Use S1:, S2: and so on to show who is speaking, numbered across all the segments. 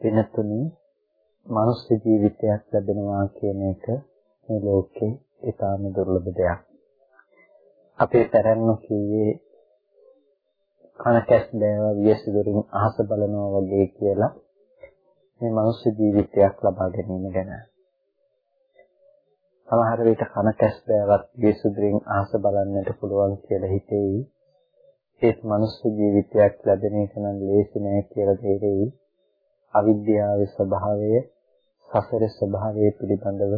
S1: වෙනතුනි මනුස්ස ජීවිතයක් ලැබෙනවා කියන එක මේ ලෝකේ ඉතාම දුර්ලභ දෙයක්. අපේ පැරණි කියේ කන කැස් බෑවා වියසිදුරින් අහස බලනවා වගේ කියලා මේ මනුස්ස ජීවිතයක් ලබා ගැනීම ගැන. සමහර විට කන කැස් බෑවත් වියසිදුරින් අහස බලන්නට පුළුවන් කියලා හිතෙයි. ඒත් මනුස්ස ජීවිතයක් ලැබෙන එක නම් ලේසි නෑ කියලා තේරෙයි. අවිද්‍යාවේ ස්වභාවය, සසරේ ස්වභාවය පිළිබඳව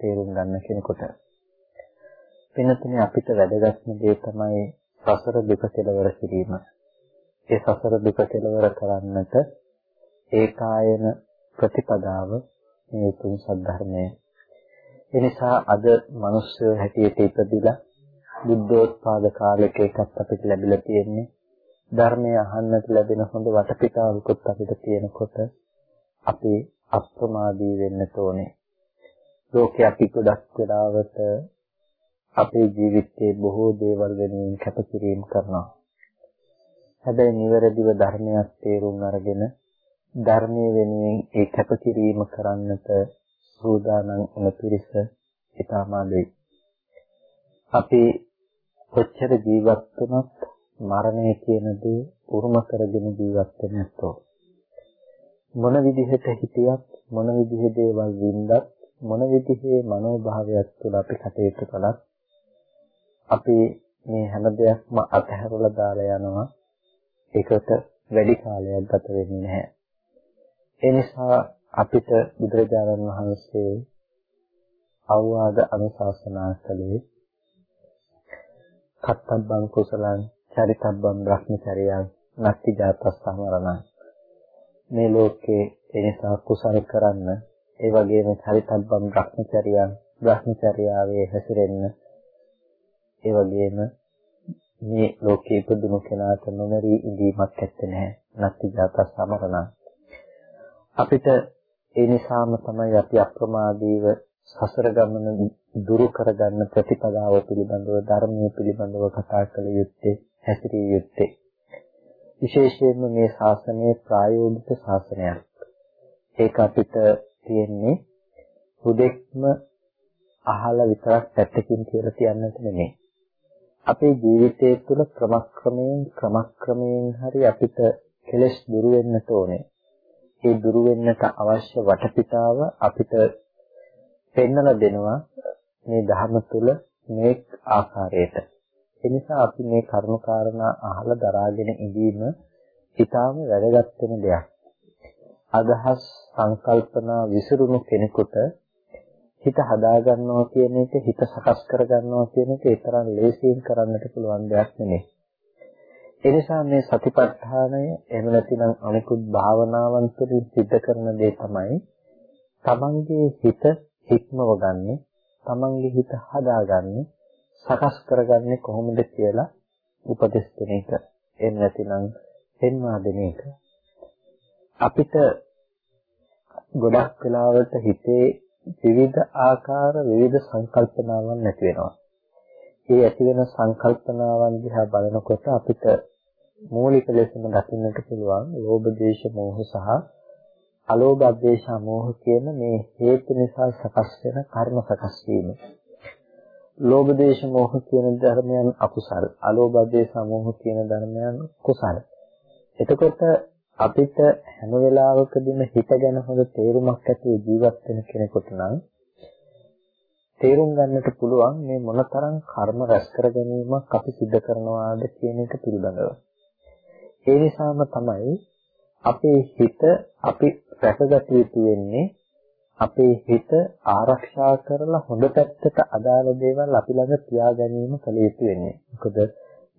S1: තේරුම් ගන්න කෙනෙකුට. වෙනතුනේ අපිට වැදගත්ම දේ තමයි සසර දුක කෙලවර කිරීම. ඒ සසර දුක කෙලවර කරන්නට ඒකායන ප්‍රතිපදාව මේ උතුම් සද්ධර්මය. එනිසා අද මිනිස්සු හැටියට ඉපදිලා බුද්ධෝත්පාද කාලයක එකක් අපිට ලැබිලා තියෙන්නේ ධර්මය අහන්නට ලැබෙන හොඳ වටපිටාවකුත් අපිට තියෙනකොට අපි අප්‍රමාදී වෙන්න ඕනේ. ලෝකේ අපි ගොඩක් වෙලාවට අපේ ජීවිතයේ බොහෝ දේවල් වෙනුවෙන් කැපකිරීම කරනවා. හැබැයි නිවැරදිව ධර්මයක් තේරුම් අරගෙන ධර්මයේ වෙනුවෙන් ඒ කැපකිරීම කරන්නට සූදානම් වන පිරිස ඊටම අඩුයි. අපි කොච්චර ජීවත් වුණත් මරණය කියන දේ උරුම කරගෙන ජීවත් වෙන්න නැතෝ මොන විදිහට හිටියත් මොන විදිහේ දේවල් වින්දත් මොන විදිහේ මනෝභාවයක් තුළ අපි කටයුතු කළත් අපි මේ හැම දෙයක්ම අතහැරලා දාලා යනවා. ඒකට වැඩි කාලයක් ගත වෙන්නේ නැහැ. ඒ නිසා අපිට බුදුරජාණන් වහන්සේ අවවාද අනුශාසනා කළේ කත්තබ්බං කුසලං චරිතබ්බං බ්‍රහ්මචර්යං නත්ති ජාතස්සමරණං මේ ලෝකේ එනිසා කුසල කරන්න ඒ වගේම චරිතබ්බං බ්‍රහ්මචර්යං බ්‍රහ්මචර්යාවේ හැසිරෙන්න ඒ වගේම මේ ලෝකේ ඉපදුණු කෙනාට නොමරී ඉඳීමක් ඇත්තේ නැහැ. නත්ති ජාතස්සමරණං අපිට ඒ නිසාම තමයි අපි අප්‍රමාදීව සසර ගමන දුරු කරගන්න ප්‍රතිපදාව පිළිබඳව ධර්මයේ පිළිබඳව කතා කළ යුත්තේ හැසිරිය යුත්තේ විශේෂයෙන්ම මේ ශාසනයේ ප්‍රායෝගික ශාසනයක්. ඒක අපිට තියෙන්නේ හුදෙක්ම අහලා විතරක් පැත්තකින් කියලා කියන්නට නෙමෙයි. අපේ ජීවිතය තුළ ක්‍රමක්‍රමයෙන් ක්‍රමක්‍රමයෙන් හරි අපිට කෙලෙස් දුරු වෙන්නට ඕනේ. ඒ දුරු වෙන්නට අවශ්‍ය වටපිටාව අපිට පෙන්වලා දෙනවා මේ ධර්ම තුල මේ ආකාරයට. ඒ නිසා අපි මේ කරුණු කාරණා අහලා දරාගෙන ඉඳීම ඊටාම වැදගත් වෙන දෙයක්. අදහස් සංකල්පනා විසිරුණු කෙනෙකුට හිත හදා ගන්නවා කියන එක හිත සකස් කර ගන්නවා කියන එක ඒ තරම් ලේසියෙන් කරන්නට පුළුවන් දෙයක් නෙමෙයි. ඒ නිසා මේ සතිපට්ඨානය එහෙම නැතිනම් අනිකුත් භාවනාවන් තුළින් සිද්ධ කරන දේ තමයි තමන්ගේ හිත හික්මව ගන්නෙ තමන්ගේ හිත හදාගන්නේ සකස් කරගන්නේ කොහොමද කියලා උපදෙස් දෙන එක. එහෙම නැතිනම් පෙන්වා දෙන එක. අපිට ගොඩක් වෙලාවට හිතේ විවිධ ආකාර විවිධ සංකල්පනාවන් නැති වෙනවා. ඒ ඇති වෙන සංකල්පනාවන් දිහා බලනකොට අපිට මූලික ලෙසම දකින්නට පුළුවන් ලෝභ දේශ මොහ සහ අලෝභ අධේශ මොහ කියන මේ හේතු නිසා සකස් වෙන කර්ම සකස් වීම. ලෝභ දේශ මොහ කියන ධර්මයන් අකුසල්, අලෝභ අධේශ මොහ කියන ධර්මයන් කුසල්. එතකොට අපිට හැම වෙලාවකදීම හිත ගැන හොඳ තේරුමක් ඇති ජීවත් වෙන කෙනෙකුට නම් තේරුම් ගන්නට පුළුවන් මේ මොනතරම් කර්ම රැස් කර ගැනීමක් අපි සිද්ධ කරනවාද කියන එක පිළිබඳව. ඒ නිසාම තමයි අපේ හිත අපි රැකගත යුතු වෙන්නේ අපේ හිත ආරක්ෂා කරලා හොඳ පැත්තට අදාළ දේවල් අපි ළඟ තියා ගැනීම කළ යුතු වෙන්නේ. මොකද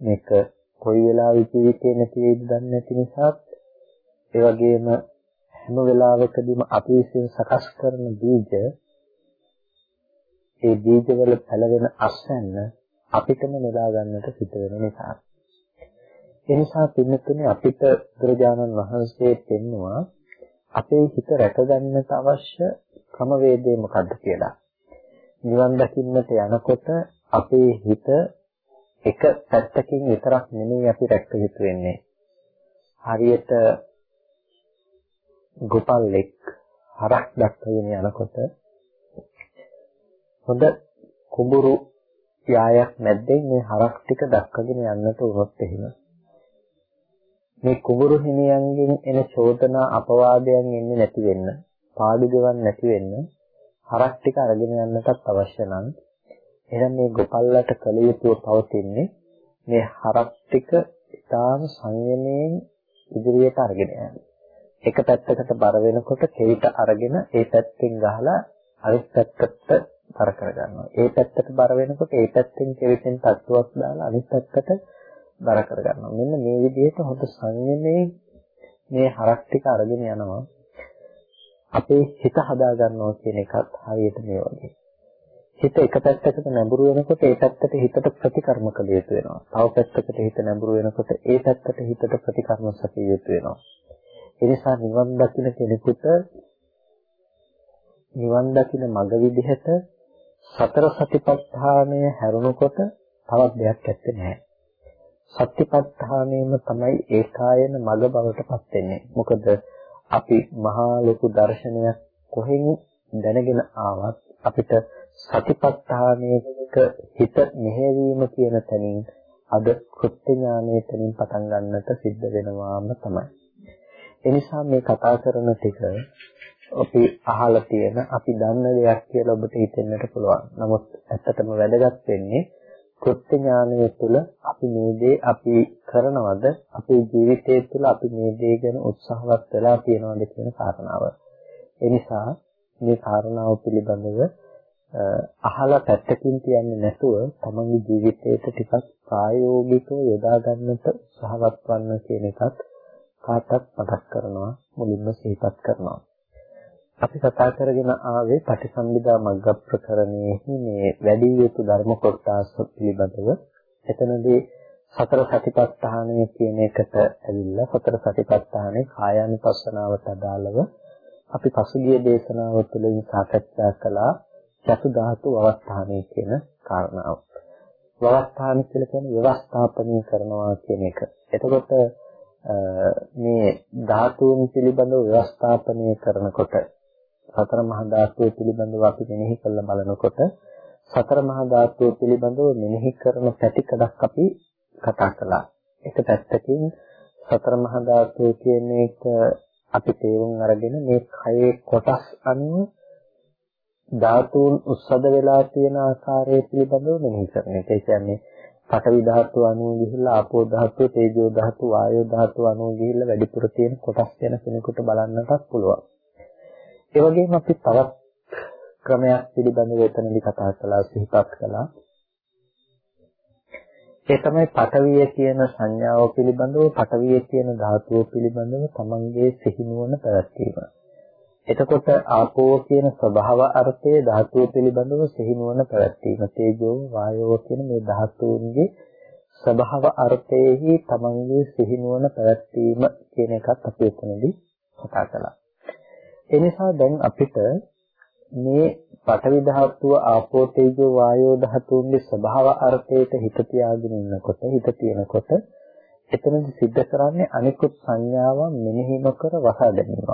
S1: මේක කොයි වෙලාවෙ ජීවිතේ නැති වෙයිද දන්නේ නැති නිසා ඒ වගේම හැම වෙලාවකදීම අපි විසින් සකස් කරන බීජ ඒ බීජවල පැලවෙන අස්වැන්න අපිටම නෙලා ගන්නට සිද්ධ වෙන නිසා. ඒ නිසා පින්නතුනේ අපිට බුදුරජාණන් වහන්සේ පෙන්නවා අපේ හිත රැකගන්නට අවශ්‍ය ක්‍රමවේදය මොකක්ද කියලා. නිවන් දකින්නට යනකොට අපේ හිත එක පැත්තකින් විතරක් නෙමෙයි අපි රැක්ක යුතු වෙන්නේ. හරියට ගොපල්ලෙක් හරක් දක්වගෙන යනකොට හොඳ කුඹුරු යායක් මැද්දෙන් මේ හරක් ටික දක්වගෙන යන්නට උනොත් එහෙම මේ කුඹුරු හිමියන්ගෙන් එන චෝදනා අපවාදයන් එන්නේ නැති වෙන්න පාඩු දෙවන්න නැති වෙන්න හරක් ටික අරගෙන යන්නටත් අවශ්‍ය නම් එහෙනම් මේ ගොපල්ලට කල යුතුව පවතින්නේ මේ හරක් ටික ඉතාම සංයමයෙන් ඉදිරියට අරගෙන යන්න. එක පැත්තකට බර වෙනකොට කෙවිත අරගෙන ඒ පැත්තෙන් ගහලා අනිත් පැත්තට බර කරගන්නවා. ඒ පැත්තට බර වෙනකොට ඒ පැත්තෙන් කෙවිතෙන් තට්ටුවක් දාලා අනිත් පැත්තට බර කරගන්නවා. මෙන්න මේ විදිහට හොඳ සංයමයෙන් මේ හරක් ටික අරගෙන යනවා. අපේ හිත හදා ගන්නවා කියන එකත් හරියට මේ වගේ. හිත එක පැත්තකට නැඹුරු වෙනකොට ඒ පැත්තට හිතට ප්‍රතිකර්ම කළ යුතු වෙනවා. තව පැත්තකට හිත නැඹුරු වෙනකොට ඒ පැත්තට හිතට ප්‍රතිකර්ම සකිය යුතු වෙනවා. ඒ නිසා නිවන් දකින්න කෙනෙකුට නිවන් දකින්න මඟ විදිහට සතර සතිපට්ඨානය හැරුණකොට තවත් දෙයක් ඇත්තේ නැහැ. සතිපට්ඨානයම තමයි ඒකායන මඟ බවට පත් වෙන්නේ. මොකද අපි මහා ලොකු දර්ශනයක් කොහෙන් දැනගෙන ආවත් අපිට සතිපට්ඨානයක හිත මෙහෙවීම කියන තැනින් අද කෘත්‍ය ඥානයේ තැනින් පටන් ගන්නට සිද්ධ වෙනවාම තමයි. ඒ නිසා මේ කතා කරන ටික අපි අහලා තියෙන අපි දන්න දෙයක් කියලා ඔබට හිතෙන්නට පුළුවන්. නමුත් ඇත්තටම වැදගත් වෙන්නේ කෘත්‍ය ඥානය තුළ අපි මේ දේ අපි කරනවද අපේ ජීවිතය තුළ අපි මේ දේ ගැන උත්සාහවත් වෙලා තියෙනවද කියන කාරණාව. ඒ නිසා මේ කාරණාව පිළිබඳව අහලා පැත්තකින් තියන්නේ නැතුව තමන්ගේ ජීවිතයට ටිකක් ප්‍රායෝගිකව යොදා ගන්නට උත්සාහවත් වන්න කියන එකත් කාටත් මතක් කරනවා මුලින්ම සිහිපත් කරනවා. අපි කතා කරගෙන ආවේ පටිසම්භිදා මග්ග ප්‍රකරණයේ මේ වැඩි යුතු ධර්ම කොටස් පිළිබඳව. එතනදී සතර සතිපට්ඨානය කියන එකට ඇවිල්ලා සතර සතිපට්ඨානේ කායානුපස්සනාවට අදාළව අපි පසුගිය දේශනාව තුළින් සාකච්ඡා කළා චතු ධාතු අවස්ථානය කියන කාරණාව. වවස්ථාන කියලා කියන්නේ ව්‍යවස්ථාපනය කරනවා කියන එක. එතකොට මේ ධාතුන් පිළිබඳව ව්‍යවස්ථාපනය කරනකොට සතර මහා ධාතුව පිළිබඳව අපි මෙනෙහි කරලා බලනකොට සතර මහා ධාතුව පිළිබඳව මෙනෙහි කරන පැතිකඩක් අපි කතා කළා. එක පැත්තකින් සතර මහා ධාතුව කියන එක අපි තේරුම් අරගෙන මේ කයේ කොටස් අනුව ධාතුන් උස්සද වෙලා තියෙන ආකාරය පිළිබඳව මෙනෙහි කරන එක. ඒ කියන්නේ පඨවි ධාතු අණුව ගිහිල්ලා ආපෝ ධාතු, තේජෝ ධාතු, වායෝ ධාතු අණුව ගිහිල්ලා වැඩිපුර තියෙන කොටස් ගැන කෙනෙකුට බලන්නටත් පුළුවන්. ඒ වගේම අපි තවත් ක්‍රමයක් පිළිබඳව එතනදී කතා කළා සිහිපත් කළා. ඒ තමයි පඨවිය කියන සංඥාව පිළිබඳව පඨවිය කියන ධාතුව පිළිබඳව තමන්ගේ සිහිනුවන පැවැත්වීම. එතකොට ආපෝ කියන ස්වභාව අර්ථයේ ධාතුව පිළිබඳව සිහිනුවන පැවැත්වීම. තේජෝ වායෝ කියන මේ ධාතුන්ගේ ස්වභාව අර්ථයේහි තමන්ගේ සිහිනුවන පැවැත්වීම කියන එකත් අපි එතනදී කතා කළා. ඒ නිසා දැන් අපිට මේ පඨවි ධාතුව ආපෝ තේජෝ වායෝ ධාතුන්ගේ ස්වභාව අර්ථයට හිත තියාගෙන ඉන්නකොට හිත තියනකොට එතනදි सिद्ध කරන්නේ අනිකුත් සංඥාවන් මෙනෙහි නොකර වසා ගැනීම.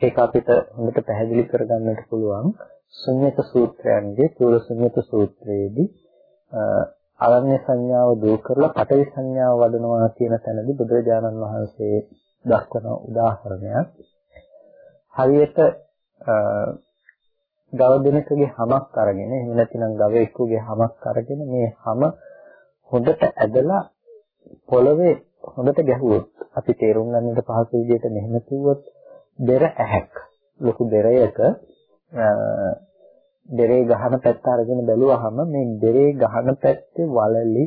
S1: ඒක අපිට හොඳට පැහැදිලි කරගන්නට පුළුවන් ශුන්්‍යත සූත්‍රයන්ගේ චූල ශුන්්‍යත සූත්‍රයේදී අරණ්‍ය සංඥාව දුරු කරලා පඨවි සංඥාව වඩනවා කියන තැනදී බුදුරජාණන් වහන්සේ දක්වන උදාහරණයක් හරියට ගව දෙනකගේ හමක් අරගෙන එහෙම නැතිනම් ගවයෙකුගේ හමක් අරගෙන මේ හම හොඳට ඇදලා පොළවේ හොඳට ගැහුවොත් අපි තේරුම් ගන්නට පහසු විදිහට මෙහෙම කිව්වොත් බෙර ඇහැක් ලොකු බෙරයක බෙරේ ගහන පැත්ත අරගෙන බැලුවහම මේ බෙරේ ගහන පැත්තේ වලලි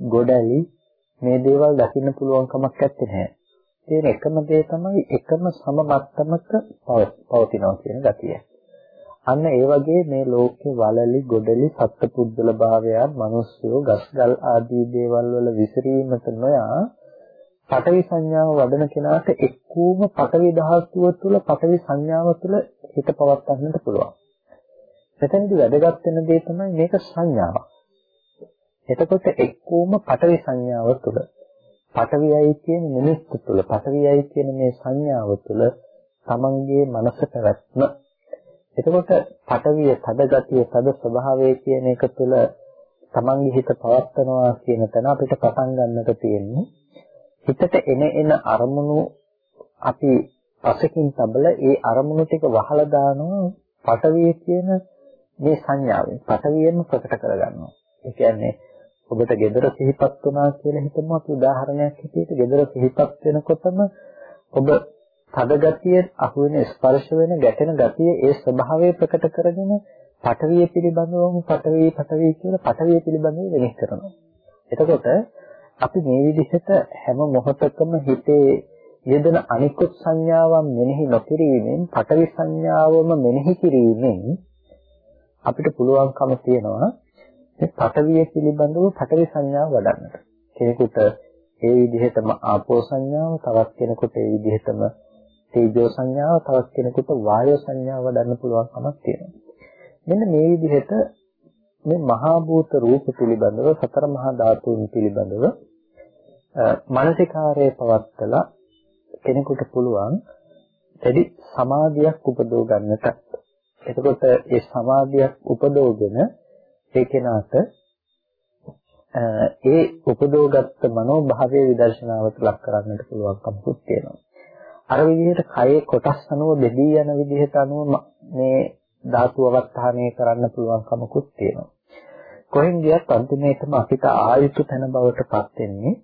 S1: ගොඩලි මේ දේවල් දකින්න පුළුවන් කමක් නැත්තේ. තියෙන එකම දේ තමයි එකම සම මට්ටමක පවතිනවා කියන ගතිය. අන්න ඒ වගේ මේ ලෝකේ වලලි ගොඩලි සත්පුද්දල භාවයන් මිනිස්සු ගස්ගල් ආදී දේවල් වල විසිරීමට නොයා පඨවි සංඥාව වඩන කෙනාට එක්කූම පඨවි ධාතුව තුළ පඨවි සංඥාව තුළ හිත පවත්වන්නට පුළුවන්. මෙතනදී වැදගත් වෙන දේ තමයි මේක සංඥාව. එතකොට එක්කූම පඨවි සංඥාව තුළ පඨවියයි කියන නිමිත්ත තුළ පඨවියයි කියන මේ සංඥාව තුළ තමන්ගේ මනස පැවැත්ම එතකොට පඨවිය තද ගතිය තද ස්වභාවය කියන එක තුළ තමන්ගේ හිත පවත්නවා කියන තැන අපිට පටන් ගන්නට තියෙන්නේ. හිතට එන එන අරමුණු අපි පසකින් තබල ඒ අරමුණු ටික වහලා දානවා පටවිය කියන මේ සංඥාවෙන්. පටවියෙන්ම ප්‍රකට කරගන්නවා. ඒ කියන්නේ ඔබට gedara සිහිපත් වුණා කියලා හිතමු අපි උදාහරණයක් හිතේට gedara සිහිපත් වෙනකොටම ඔබ තද ගතිය අහුවෙන ස්පර්ශ වෙන ගැටෙන ගතිය ඒ ස්වභාවය ප්‍රකට කරගෙන පටවිය පිළිබඳවම පටවිය පටවිය කියලා පටවිය පිළිබඳව වෙනෙස් කරනවා. එතකොට අපි මේ විදිහට හැම මොහොතකම හිතේ යෙදෙන අනිකුත් සංඥාවන් මෙනෙහි නොකිරීමෙන් පටවි සංඥාවම මෙනෙහි කිරීමෙන් අපිට පුළුවන්කම තියෙනවා මේ පටවිය පිළිබඳව පටවි සංඥාව වඩන්නට. කෙනෙකුට ඒ විදිහටම ආපෝ සංඥාව, තවත් කෙනෙකුට ඒ විදිහටම තේජෝ සංඥාව, තවත් කෙනෙකුට වායෝ සංඥාව වඩන්න පුළුවන්කමක් තියෙනවා. මෙන්න මේ විදිහට මේ මහා භූත රූප පිළිබඳව සතර මහා ධාතුන් පිළිබඳව මානසිකාරයේ පවත්තලා කෙනෙකුට පුළුවන් වැඩි සමාධියක් උපදව ගන්නට. එතකොට ඒ සමාධියක් උපදවගෙන ඒ කෙනාට ඒ උපදවගත්ත මනෝභාවයේ විදර්ශනාවට ලක් කරන්නට පුළුවන්කමකුත් තියෙනවා. අර විදිහට කයේ කොටස් අනුව බෙදී යන විදිහට අනුව මේ ධාතු අවස්ථානය කරන්න පුළුවන්කමකුත් තියෙනවා. කොහෙන් ගියත් අන්තිමේටම අපිට ආයුතු තැන බවට පත් වෙන්නේ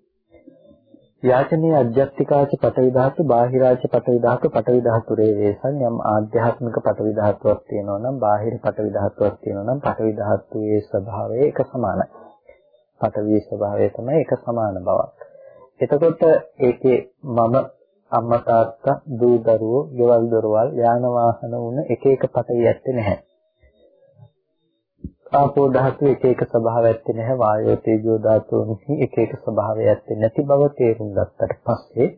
S1: යාචනීය අධ්‍යාත්මිකාච පටවි ධාතු බාහිරාච පටවි ධාතු පටවි ධාතු රේවේසන් යම් ආධ්‍යාත්මික පටවි ධාතුවක් තියෙනවා නම් බාහිර පටවි ධාතුවක් තියෙනවා නම් පටවි ධාතුවේ ස්වභාවය එක සමානයි. පටවි ස්වභාවය තමයි එක සමාන බවක්. එතකොට ඒකේ මම අම්මා තාත්තා දූ දරුවෝ ගෙවල් දොරවල් යාන වාහන වුණ එක එක පටවි ඇත්තේ නැහැ. ආපෝ ධාතු එක එක ස්වභාවය ඇත්තේ නැහැ. වායෝ තේජෝ ධාතුන්හි එක එක ස්වභාවය ඇත්තේ නැති බව තේරුම් ගත්තට පස්සේ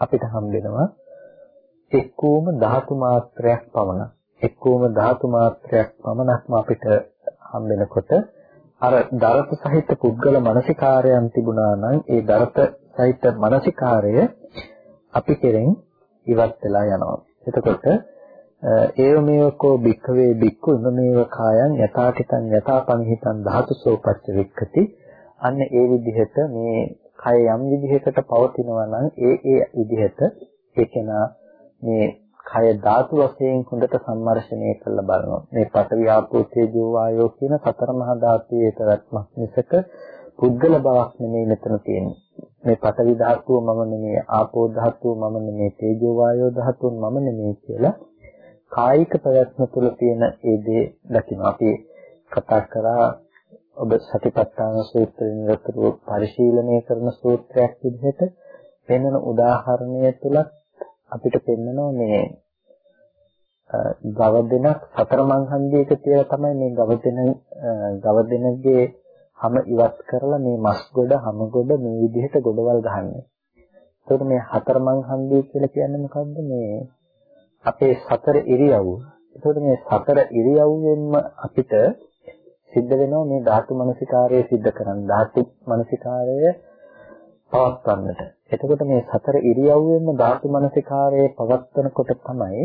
S1: අපිට හම්බෙනවා එක්කෝම ධාතු මාත්‍රයක් පමණ එක්කෝම ධාතු මාත්‍රයක් පමණක්ම අපිට හම්බෙනකොට අර දරත සහිත පුද්ගල මානසිකාරයන් තිබුණා නම් ඒ දරත සහිත මානසිකාරය අපි කෙරෙන් ඉවත් වෙලා යනවා. එතකොට ඒව මේවකෝ භික්ඛවේ භික්ඛු ඉමමේව කායං යථාටිතං යථාපනිහිතං ධාතුසෝ පච්චවික්ඛති අන්න ඒ විදිහට මේ කය යම් විදිහකට පවතිනවා නම් ඒ ඒ විදිහට ඒකේනා මේ කය ධාතු වශයෙන් හොඳට සම්මර්ෂණය කරලා බලනවා. මේ පඨවි ආපෝ තේජෝ වායෝ කියන සතර මහා ධාතුයේ පැවැත්මක් මිසක පුද්ගල බවක් නෙමෙයි මෙතන තියෙන්නේ. මේ පඨවි ධාතුව මම නෙමෙයි ආපෝ ධාතුව මම නෙමෙයි තේජෝ වායෝ ධාතුව මම නෙමෙයි කියලා කායික ප්‍රයත්න තුළ තියෙන ඒ දේ දකින්න අපි කතා කරා ඔබ සතිපට්ඨාන සූත්‍රයෙන් නිරතුරුව පරිශීලනය කරන සූත්‍රයක් විදිහට පෙන්වන උදාහරණය තුල අපිට පෙන්වනවා මේ ගව දෙනක් සතර මංහන්දියක කියලා තමයි මේ ගව දෙන ගව දෙනගේ හැම ඉවත් කරලා මේ මස් ගොඩ හැම ගොඩ මේ විදිහට ගොඩවල් ගහන්නේ. ඒකට මේ හතර මංහන්දිය කියලා කියන්නේ මොකද්ද මේ අපේ සතර ඉරියව්. ඒකෝට මේ සතර ඉරියව්වෙන්ම අපිට සිද්ධ වෙනවා මේ ධාතු මනසිකාරය සිද්ධ කරන්න. ධාතු මනසිකාරය පවත්වන්නට. එතකොට මේ සතර ඉරියව්වෙන්ම ධාතු මනසිකාරය පවත්වනකොට තමයි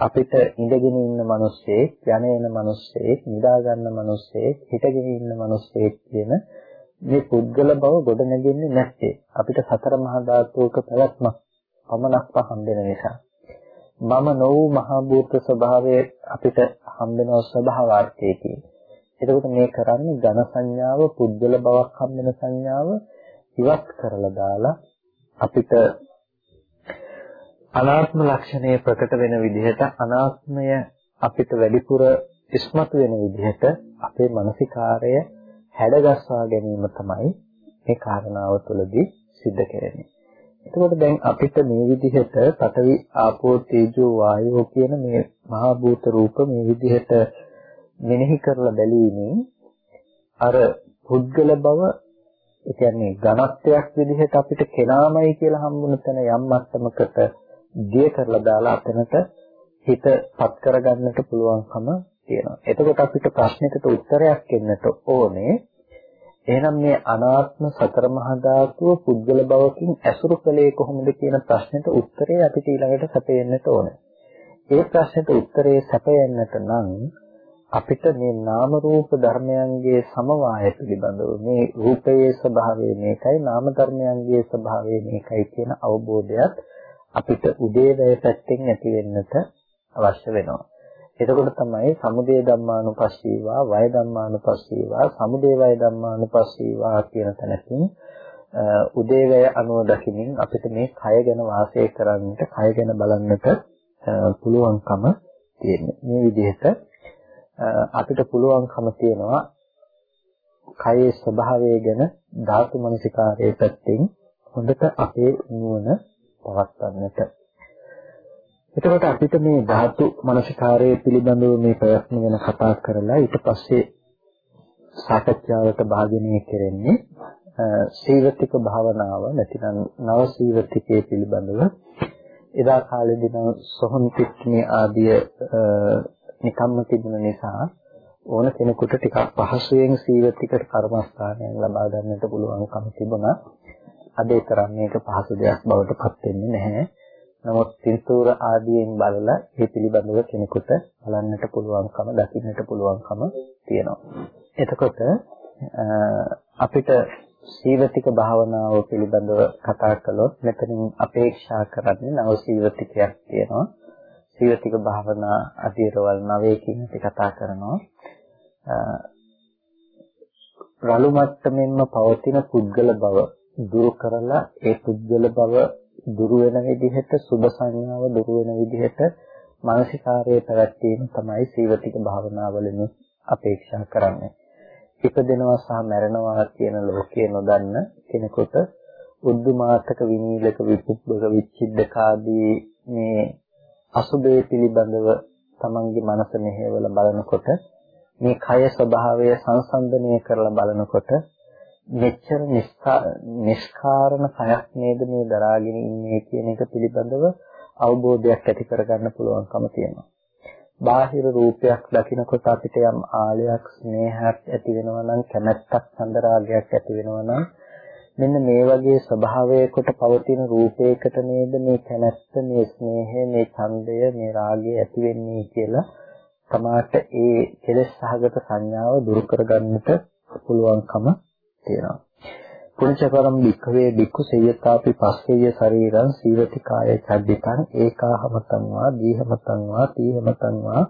S1: අපිට ඉඳගෙන ඉන්න මිනිස්සෙක්, යන එන මිනිස්සෙක්, නිදා ගන්න මිනිස්සෙක්, හිටගෙන ඉන්න මිනිස්සෙක් කියන මේ පුද්ගල බව ගොඩ නැගෙන්නේ නැත්තේ. අපිට සතර මහා ධාතුක පැවැත්මක් පමණක් හම්බෙන නිසා. මම නොවූ මහා භූත ස්වභාවය අපිට හම්බෙන ස්වභාවාර්ථයකින්. එතකොට මේ කරන්නේ ඝන සංඥාව, පුද්ගල බවක් හම්බෙන සංඥාව ඉවත් කරලා දාලා අපිට අනාත්ම ලක්ෂණය ප්‍රකට වෙන විදිහට අනාත්මය අපිට වැඩිපුර ඉස්මතු වෙන විදිහට අපේ මානසිකාරය හැඩගස්වා ගැනීම තමයි මේ කාරණාව තුළදී සිද්ධ කරන්නේ. එතකොට දැන් අපිට මේ විදිහට පඨවි ආපෝ තේජෝ වායෝ කියන මේ මහා භූත රූප මේ විදිහට මෙනෙහි කරලා බැලීමෙන් අර පුද්ගල බව ඒ කියන්නේ ඝනත්වයක් විදිහට අපිට කෙනාමයි කියලා හම්බුන තැන යම් මට්ටමකට දිය කරලා දාලා අතනට හිතපත් කරගන්නට පුළුවන්කම තියෙනවා. එතකොට අපිට ප්‍රශ්නෙකට උත්තරයක් එන්නට ඕනේ එහෙනම් මේ අනාත්ම සතර මහා ධාතුව පුද්ගල භවකින් ඇසුරු කළේ කොහොමද කියන ප්‍රශ්නෙට උත්තරේ අපිට ඊළඟට සැපෙන්නට ඕනේ. ඒ ප්‍රශ්නෙට උත්තරේ සැපෙන්නට නම් අපිට මේ නාම රූප ධර්මයන්ගේ සමவாய පිළිබඳව මේ රූපයේ ස්වභාවය මේකයි නාම ධර්මයන්ගේ ස්වභාවය මේකයි කියන අවබෝධයත් අපිට උදේවැය පැත්තෙන් ඇති වෙන්නට අවශ්‍ය වෙනවා. එතකොට තමයි සමුදය ධම්මානුපස්සීවා වය ධම්මානුපස්සීවා සමුදය වය ධම්මානුපස්සීවා කියන තැනකින් උදේවැය අනුව දකිමින් අපිට මේ කය ගැන වාසය කරන්නට කය ගැන බලන්නට පුළුවන්කම තියෙන්නේ. මේ විදිහට අපිට පුළුවන්කම තියෙනවා කයේ ස්වභාවය ගැන ධාතු මනසිකාරයේ පැත්තෙන් හොඳට අපේ නුවණ පවත්වන්නට එතකොට අපිට මේ ධාතු මනසිකාරයේ පිළිබඳව මේ ප්‍රයත්න ගැන කතා කරලා ඊට පස්සේ සාකච්ඡාවට භාජනය කෙරෙන්නේ සීවතික භාවනාව නැතිනම් නව සීවතිකයේ පිළිබඳව එදා කාලේදී නම් සොහොන් පිට්ඨිනේ ආදිය නිකම්ම තිබුණ නිසා ඕන කෙනෙකුට ටිකක් පහසුවෙන් සීවතික කර්මස්ථානයක් ලබා ගන්නට පුළුවන්කම තිබුණා. අද ඒ තරම් මේක පහසු දෙයක් බවට පත් වෙන්නේ නැහැ. නමුත් පින්තූර ආදියෙන් බලලා මේ පිළිබඳව කෙනෙකුට බලන්නට පුළුවන්කම දකින්නට පුළුවන්කම තියෙනවා. එතකොට අපිට සීවතික භාවනාව පිළිබඳව කතා කළොත් මෙතනින් අපේක්ෂා කරන්නේ නව සීවතිකයක් තියෙනවා. සීවතික භාවනා අධීරවල් නවයකින් අපි කතා කරනවා. රළු මට්ටමින්ම පවතින පුද්ගල බව දුරු කරලා ඒ පුද්ගල බව දුරු වෙන විදිහට සුභ සංඥාව දුරු වෙන විදිහට මානසිකාරයේ පැවැත්වීම තමයි සීවතික භාවනාවලින් අපේක්ෂා කරන්නේ. ඉපදෙනවා සහ මැරෙනවා කියන ලෝකයේ නොදන්න කෙනෙකුට උද්දුමාතක විනීලක විපුබ්බක විච්ඡිද්දක ආදී මේ අසුබේ පිළිබඳව තමන්ගේ මනස මෙහෙवला බලනකොට මේ කය ස්වභාවය සංසන්දනය කරලා බලනකොට මෙච්චර නිස්කාරණ කයක් නේද මේ දරාගෙන ඉන්නේ කියන එක පිළිබඳව අවබෝධයක් ඇති කරගන්න පුළුවන්කම තියෙනවා. බාහිර රූපයක් දකිනකොට අපිට යම් ආලයක් ස්නේහයක් ඇති වෙනවා නම් කැමැත්තක් සඳරාගයක් ඇති වෙනවා නම් මෙන්න මේ වගේ ස්වභාවයකට පවතින රූපයකට නේද මේ කැමැත්ත මේ ස්නේහය මේ ඡන්දය මේ රාගය ඇති වෙන්නේ කියලා තමාට ඒ කෙලෙස් සහගත සංඥාව දුරු කරගන්නට පුළුවන්කම තියෙනවා. පුංචකරම් වික්ඛවේ වික්ඛු සේයතාපි පස්සේය ශරීරං සීවති කාය චද්දිතං ඒකාහමතං වා දීහමතං වා තීහමතං වා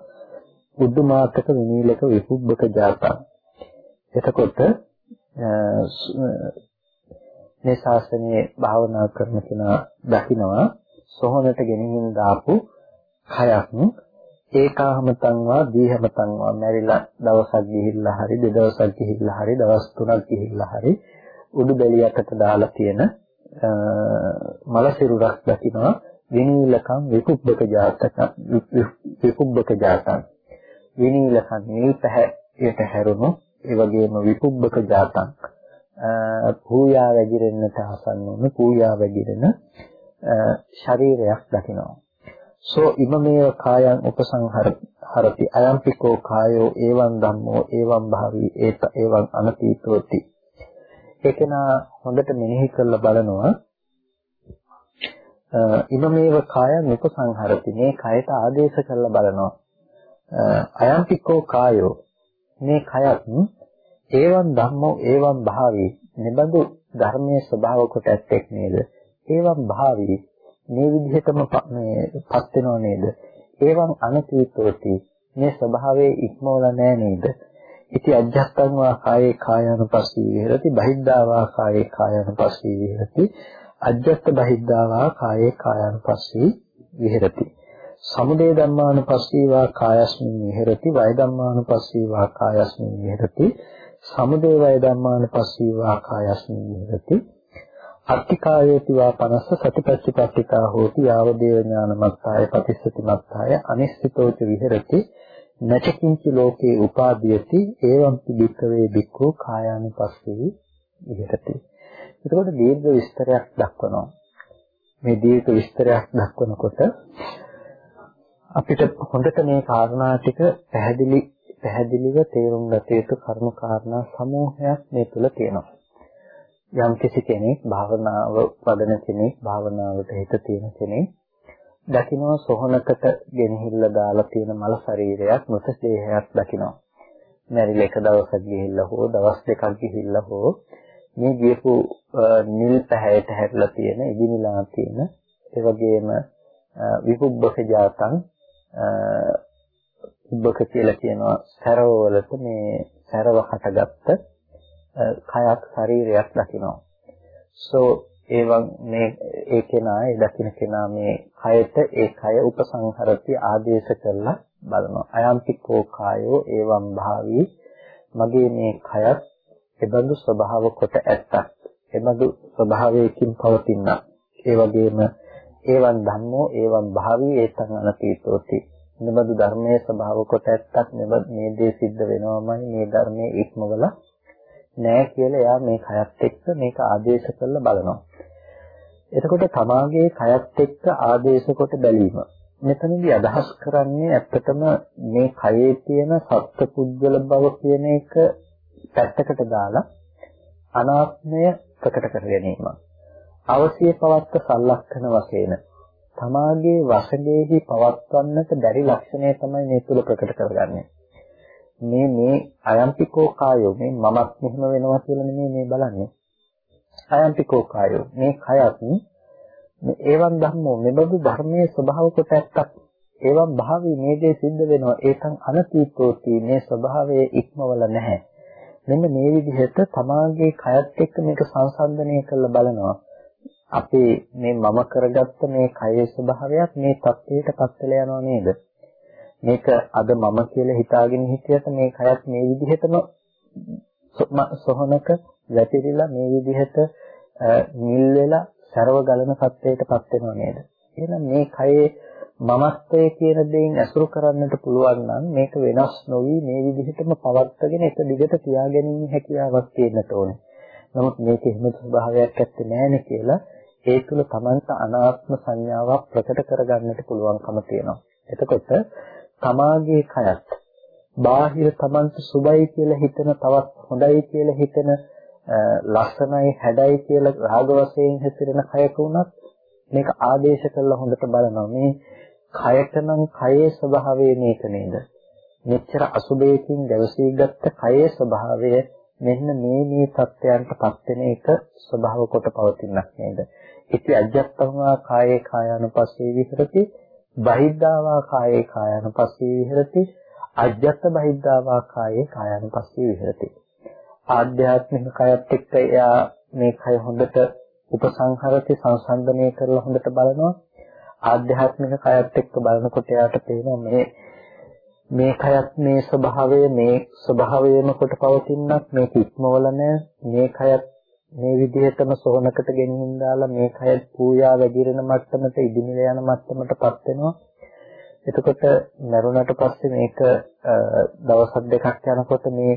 S1: උද්දුමාතක විනීලක විපුබ්බක ජාතං එතකොට මේ ශාසනයේ භාවනා කරන කෙනා දකිනවා සොහනට ගෙනින් දාපු කයක් ඒකාහමතං වා දීහමතං වා මැරිලා දවසක් ගිහිල්ලා හරි දෙදවසක් ගිහිල්ලා හරි දවස් තුනක් ගිහිල්ලා හරි උඩු බැලියකට දාලා තියෙන මල සිරුරක් දකිනවා. විනීලකම් විකුබ්බක ජාතක විකුබ්බක ජාතං විනීලකම් නිල් පැහැයට හැරුණු ඒ වගේම විකුබ්බක ජාතං පූජා වැగిරෙන්නට ආසන්න වුණු පූජා වැగిරෙන ශරීරයක් දකිනවා. සෝ ඉමමේව කායං උපසංහරති අයම්පිකෝ කායෝ එවං ධම්මෝ එවං භාවී ඒත එවං අනතීතෝති ඒකනා හොඳට මෙනෙහි කරලා බලනවා ඉමමේව කායං උපසංහරති මේ කයට ආදේශ කරලා බලනවා අයම්පිකෝ කායෝ මේ කයත් එවං ධම්මෝ එවං භාවී නිබඳු ධර්මයේ ස්වභාව කොට ඇත්තෙක් නේද එවං භාවී මේ විදිහටම මේ පස් වෙනව නේද? ඒවන් අනකීතෝති මේ ස්වභාවයේ ඉක්මවල නෑ නේද? ඉති අජ්ජත්තං වා කායේ කායනුපස්සී විහෙරති. බහිද්ධා වා කායේ කායනුපස්සී විහෙරති. අජ්ජත්ත බහිද්ධා වා කායේ කායනුපස්සී විහෙරති. සමුදේ ධම්මානුපස්සී වා කායස්මින් විහෙරති. වය ධම්මානුපස්සී වා කායස්මින් විහෙරති. සමුදේ වය ධම්මානුපස්සී වා කායස්මින් විහෙරති. අත්තිකායේති වා පනස්ස සතිපත්තිපත්තිකා හෝති යාවදේව ඥානමත්තාය පතිස්සතිමත්තාය අනිශ්චිතෝච විහෙරති නචකින්ච ලෝකේ උපාදීයති එවං පිබික්කවේ බික්ඛු කායානුපස්සී විහෙරති. එතකොට දීර්ඝ විස්තරයක් දක්වනවා. මේ දීර්ඝ විස්තරයක් දක්වනකොට අපිට හොඳට මේ කාරණා ටික පැහැදිලි පැහැදිලිව තේරුම් ගත යුතු කර්ම කාරණා සමූහයක් මේ තුල තියෙනවා. යම් කිසි කෙනෙක් භාවනාව වඩන කෙනෙක් භාවනාවට හිත තියෙන කෙනෙක් දකින්න සොහනකට ගෙනහිල්ලා දාලා තියෙන මල ශරීරයක් මృత දේහයක් දකින්න. මැරිලා එක දවසක් ගිහිල්ලා හෝ දවස් දෙකක් ගිහිල්ලා හෝ මේ ගියපු නිල් පැහැයට හැරිලා තියෙන ඉදිමිලා තියෙන ඒ වගේම විපුබ්බක ජාතං උබ්බක කියලා කියනවා සරව වලට මේ සරව හටගත්ත කයක් ශරීරයක් දකිනවා. so ඒවන් මේ ඒ කෙනා ඒ දකින්න කෙනා මේ කයට ඒ කය උපසංහරති ආදේශ කරලා බලනවා. අයම්පිකෝ කායෝ එවම් භාවී මගේ මේ කයත් එබඳු ස්වභාව කොට ඇත්තක්. එබඳු ස්වභාවයකින් පවතින. ඒ වගේම ඒවන් ධම්මෝ ඒවන් භාවී ඒතං අනතීතෝති. මෙබඳු ධර්මයේ ස්වභාව කොට ඇත්තක් මේ දේ සිද්ධ වෙනවමයි මේ ධර්මයේ ඉක්මවලා නෑ කියලා එයා මේ කයත් එක්ක මේක ආදේශ කරලා බලනවා. එතකොට තමාගේ කයත් එක්ක ආදේශ කොට බැලීම. මෙතනදී අදහස් කරන්නේ ඇත්තටම මේ කයේ තියෙන සත්පුද්ගල බව කියන එක පැත්තකට දාලා අනාත්මය ප්‍රකට කර ගැනීම. අවශ්‍ය පවත්ත සලක්ෂණ වශයෙන් තමාගේ වශයෙහි පවත්වන්නට බැරි ලක්ෂණය තමයි මේ තුල ප්‍රකට කරගන්නේ. මේ මේ අයම්පිකෝ කායෝ මේ මමත් මෙහෙම වෙනවා කියලා නෙමෙයි මේ බලන්නේ. අයම්පිකෝ කායෝ මේ කයත් මේ ඒවන් ධම්මෝ මෙබඳු ධර්මයේ ස්වභාව කොට ඇත්තක්. ඒවන් භාවී මේ දේ සිද්ධ වෙනවා. ඒකන් අනතීතෝති මේ ස්වභාවයේ ඉක්මවල නැහැ. මෙන්න මේ විදිහට තමාගේ කයත් එක්ක මේක සංසන්දනය කරලා බලනවා. අපේ මේ මම කරගත්ත මේ කයේ ස්වභාවයක් මේ தත්ත්වයට පත් වෙලා යනවා නේද? මේක අද මම කියලා හිතාගෙන හිටියට මේ කයත් මේ විදිහටම සොහනක වැතිරිලා මේ විදිහට නිල් වෙලා සරව ගලන සත්‍යයටපත් වෙනව නේද? එහෙනම් මේ කයේ මමත්වයේ කියන දෙයින් ඇසුරු කරන්නට පුළුවන් නම් මේක වෙනස් නොවි මේ විදිහටම පවත්වාගෙන එක දිගට තියාගැනීමේ හැකියාවක් තියෙන්නට ඕනේ. නමුත් මේක එහෙම ස්වභාවයක් ඇත්තේ නැහැනේ කියලා ඒ තුල Tamanta අනාත්ම සංඥාවක් ප්‍රකට කරගන්නට පුළුවන්කම තියෙනවා. එතකොට තමාගේ කයත් බාහිර තමන්ට සුබයි කියලා හිතන තවත් හොඳයි කියලා හිතන ලස්සනයි හැඩයි කියලා රාග වශයෙන් හැසිරෙන කයක වුණත් මේක ආදේශ කරලා හොඳට බලනවා. මේ කයට නම් කයේ ස්වභාවය මේක නේද? මෙච්චර අසුබයකින් ගැවසී ගත්ත කයේ ස්වභාවය මෙන්න මේ මේ தත්ත්වයන්ටපත් වෙන එක ස්වභාව කොට පවතිනක් නේද? ඉති අජත්තමා කායේ කායानुපස්සේ විහෙරති. බහිද්ධාවා කායේ කායानुපස්සී විහෙරති. අජ්ජත් බහිද්ධාවා කායේ කායानुපස්සී විහෙරති. ආධ්‍යාත්මික කයත් එක්ක එයා මේ කය හොඳට උපසංහරති සංසන්දනය කරලා හොඳට බලනවා. ආධ්‍යාත්මික කයත් එක්ක බලනකොට එයාට පේනවා මේ මේ කයත් මේ ස්වභාවය මේ ස්වභාවයම කොට පවතිනක් මේ කිත්මවල මේ කයත් මේ විදිහටම සෝනකට ගෙනින් දාලා මේ කය පූජා වැඩිරෙන මට්ටමට ඉදිමිල යන මට්ටමටපත් වෙනවා. එතකොට මරුණට පස්සේ මේක දවස් දෙකක් යනකොට මේ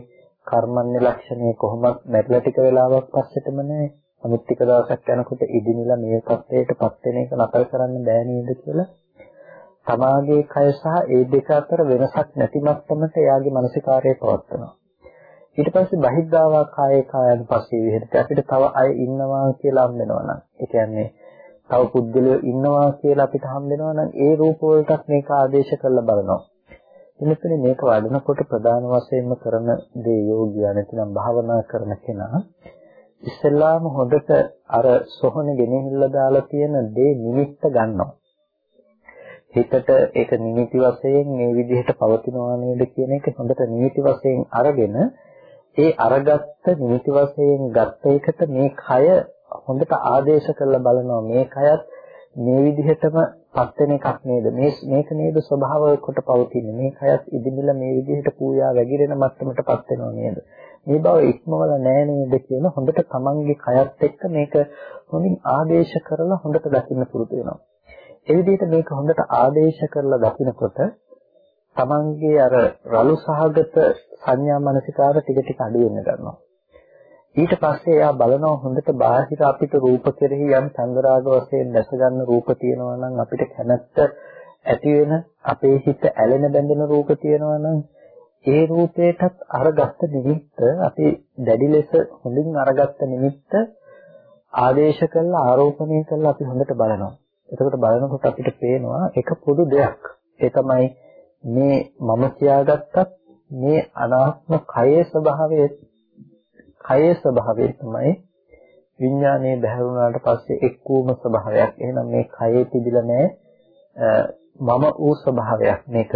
S1: කර්මන්නේ ලක්ෂණය කොහොමත් මැරිලා ටික වෙලාවක් පස්සෙටම නෑ. අනිත් ටික දවසක් යනකොට ඉදිමිලා මේ තත්ත්වයටපත් වෙන එක නතර කරන්න බෑ නේද කියලා තමාගේ කය සහ ඒ දෙක අතර වෙනසක් නැති මට්ටමට එයාගේ මානසිකාරය පවත්වනවා. ඊට පස්සේ බහිද්ධාවා කායේ කායන් පස්සේ විහෙරට අපිට තව අය ඉන්නවා කියලා හම් වෙනවා නම් ඒ කියන්නේ තව පුද්ගලයෝ ඉන්නවා කියලා අපිට හම් වෙනවා නම් ඒ රූප වලටත් මේක ආදේශ කරලා බලනවා. එනිසා මේක වඩනකොට ප්‍රධාන වශයෙන්ම කරන දේ යෝගියා නැතිනම් භාවනා කරන කෙනා ඉස්සෙල්ලාම හොඳට අර සොහන ගෙනෙහිල්ලා දාලා තියෙන දේ නිමිත්ත ගන්නවා. හිතට ඒක නිමිති වශයෙන් මේ විදිහට පවතිනවා නේද කියන එක හොඳට නිමිති වශයෙන් අරගෙන ඒ අරගත්ත නිමිති වශයෙන් ගත්ත එකට මේ කය හොඳට ආදේශ කරලා බලනවා. මේ කයත් මේ විදිහටම පත් වෙන එකක් නේද? මේ මේක නේද ස්වභාව කොට පවතින්නේ? මේ කයත් ඉදිමිලා මේ විදිහට පූජා වැగిරෙන මට්ටමටපත් වෙනව නේද? මේ බව ඉක්මවල නෑ නේද කියන හොඳට තමන්ගේ කයත් එක්ක මේක හොඳින් ආදේශ කරලා හොඳට දකින්න පුරුදු වෙනවා. ඒ විදිහට මේක හොඳට ආදේශ කරලා දකිනකොට තමන්ගේ අර රළු සහගත සංඥා මනසිකාර ටික ටික අඩු වෙන්න ගන්නවා ඊට පස්සේ එයා බලනවා හොඳට බාහිර අපිට රූප කෙරෙහි යම් චන්දරාග වශයෙන් දැස ගන්න රූප තියෙනවා නම් අපිට කැමැත්ත ඇති වෙන අපේ හිත ඇලෙන බැඳෙන රූප තියෙනවා නම් ඒ රූපයටත් අරගත්ත නිමිත්ත අපි දැඩි ලෙස හොඳින් අරගත්ත නිමිත්ත ආදේශ කරලා ආරෝපණය කරලා අපි හොඳට බලනවා. එතකොට බලනකොට අපිට පේනවා එක පොදු දෙයක්. ඒ තමයි මේ මම කියාගත්තත් මේ අනාත්ම කයේ ස්වභාවය කයේ ස්වභාවය තමයි විඥානයේ බැහැ වුණාට පස්සේ එක්කූම ස්වභාවයක්. එහෙනම් මේ කයේ තිබිලා නැහැ මම වූ ස්වභාවයක්. මේක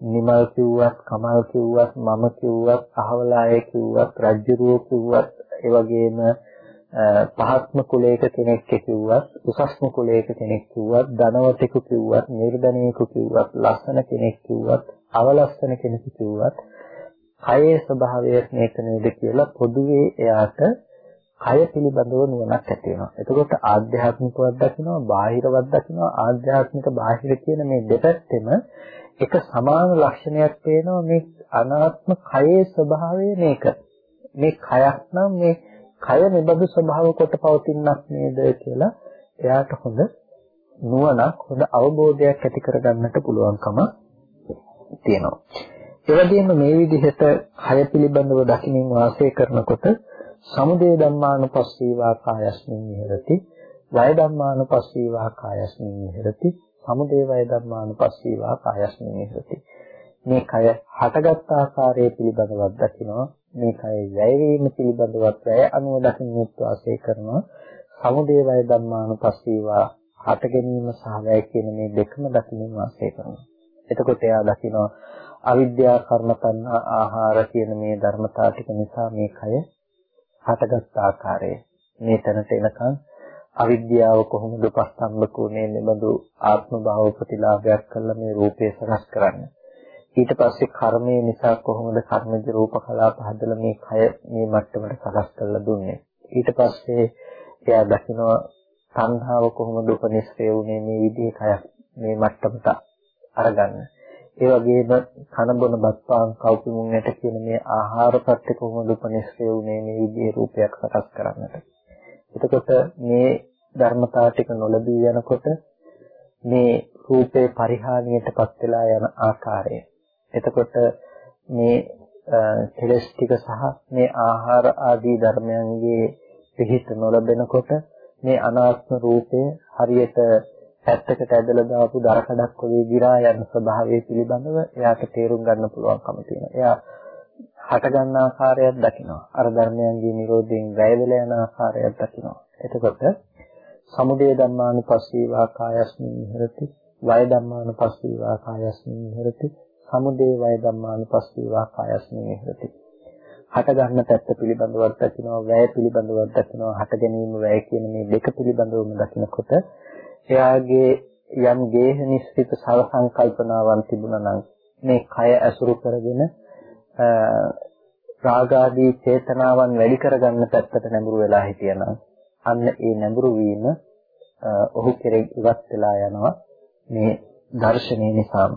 S1: නිමල් කිව්වත්, කමල් කිව්වත්, මම කිව්වත්, අහවලාය කිව්වත්, රජ්ජුරුව කිව්වත්, ඒ වගේම පහත්ම කුලයක කෙනෙක් කිව්වත්, උසස්ම කුලයක කෙනෙක් කිව්වත්, ධනවතෙකු කිව්වත්, නිර්ධනයෙකු කිව්වත්, ලස්සන කෙනෙක් කිව්වත්, අවලස්සන කෙනෙකු කිව්වත් කයේ ස්වභාවය මේක නේද කියලා පොදුවේ එයාට කය පිළිබඳව නුවණක් ඇති වෙනවා. එතකොට ආධ්‍යාත්මිකවත් දකිනවා, බාහිරවත් දකිනවා. ආධ්‍යාත්මික බාහිර කියන මේ දෙපැත්තෙම එක සමාන ලක්ෂණයක් පේනවා මේ අනාත්ම කයේ ස්වභාවය මේක. මේ කයක් නම් මේ කය නිබඳු ස්වභාව කොට පවතිනක් නේද කියලා එයාට හොඳ නුවණක් හොඳ අවබෝධයක් ඇති කරගන්නට පුළුවන්කම තියෙනවා. ඒ වගේම මේ විදිහට කය පිළිබඳව දකිනින් වාසය කරනකොට සමුදය ධම්මානුපස්සීවා කායස්මින් විහෙරති වය ධම්මානුපස්සීවා කායස්මින් විහෙරති සමුදය වය ධම්මානුපස්සීවා කායස්මින් විහෙරති මේ කය හටගත් ආකාරය පිළිබඳව දකිනවා මේ කය වැය වීම පිළිබඳව වැය අනුව දකින්නත් වාසය කරනවා. සමුදය වය ධම්මානුපස්සීවා හට ගැනීම සහ වැය කියන මේ දෙකම දකින්න වාසය කරනවා. එතකොට එයා දකිනවා අවිද්‍යා කර්ම තණ්හා ආහාර කියන මේ ධර්මතා ටික නිසා මේ කය හටගත් ආකාරය. මේ තැනට එනකන් අවිද්‍යාව කොහොමද පස්තම්බකුනේ නිබඳු ආත්ම භාව ප්‍රතිලාභයක් කළ මේ රූපය සකස් කරන්නේ? ඊට පස්සේ කර්මය නිසා කොහොමද කර්මජ රූප කලාප හදලා මේ කය මේ මට්ටමට සකස් කරලා දුන්නේ ඊට පස්සේ එයා දකිනවා සංහාව කොහොමද උපනිශ්‍රේ වුනේ මේ විදිහේ කයක් මේ මට්ටමට අරගන්න ඒ වගේම කන බොන බත්පාන් කව්පිමුන් ඇට කියන මේ ආහාර ප්‍රත්‍ය කොහොමද උපනිශ්‍රේ වුනේ මේ විදිහේ රූපයක් සකස් කරන්නට. එතකොට මේ ධර්මතා ටික නොලබී යනකොට මේ රූපේ පරිහානියටපත් වෙලා යන ආකාරය. එතකොට මේ කෙලස් ටික සහ මේ ආහාර ආදී ධර්මයන්ගේ පිහිට නොලබෙනකොට මේ අනාත්ම රූපය හරියට පැත්තකට ඇදලා දාපු දර කඩක් වගේ ගිරා යන ස්වභාවය පිළිබඳව එයාට තේරුම් ගන්න පුළුවන්කම තියෙනවා. එයා හට ගන්න ආකාරයක් දකිනවා. අර ධර්මයන්ගේ නිරෝධයෙන් වැය වෙලා යන ආකාරයක් දකිනවා. එතකොට සමුදය ධම්මානුපස්සීවා කායස්මින් විහෙරති, වය ධම්මානුපස්සීවා කායස්මින් විහෙරති, සමුදය වය ධම්මානුපස්සීවා කායස්මින් විහෙරති. හට ගන්න පැත්ත පිළිබඳව දකිනවා, වැය පිළිබඳව දකිනවා, හට ගැනීම වැය කියන මේ දෙක පිළිබඳවම දකිනකොට එයාගේ යම් ගේහ නිස්සිත සල සංකල්පනාවන් තිබුණා නම් මේ කය ඇසුරු කරගෙන රාගාදී චේතනාවන් වැඩි කරගන්න පැත්තට නැඹුරු වෙලා හිටියනම් අන්න ඒ නැඹුරු වීම ඔහු කෙරෙහි ඉවත් වෙලා යනවා මේ දර්ශනය නිසාම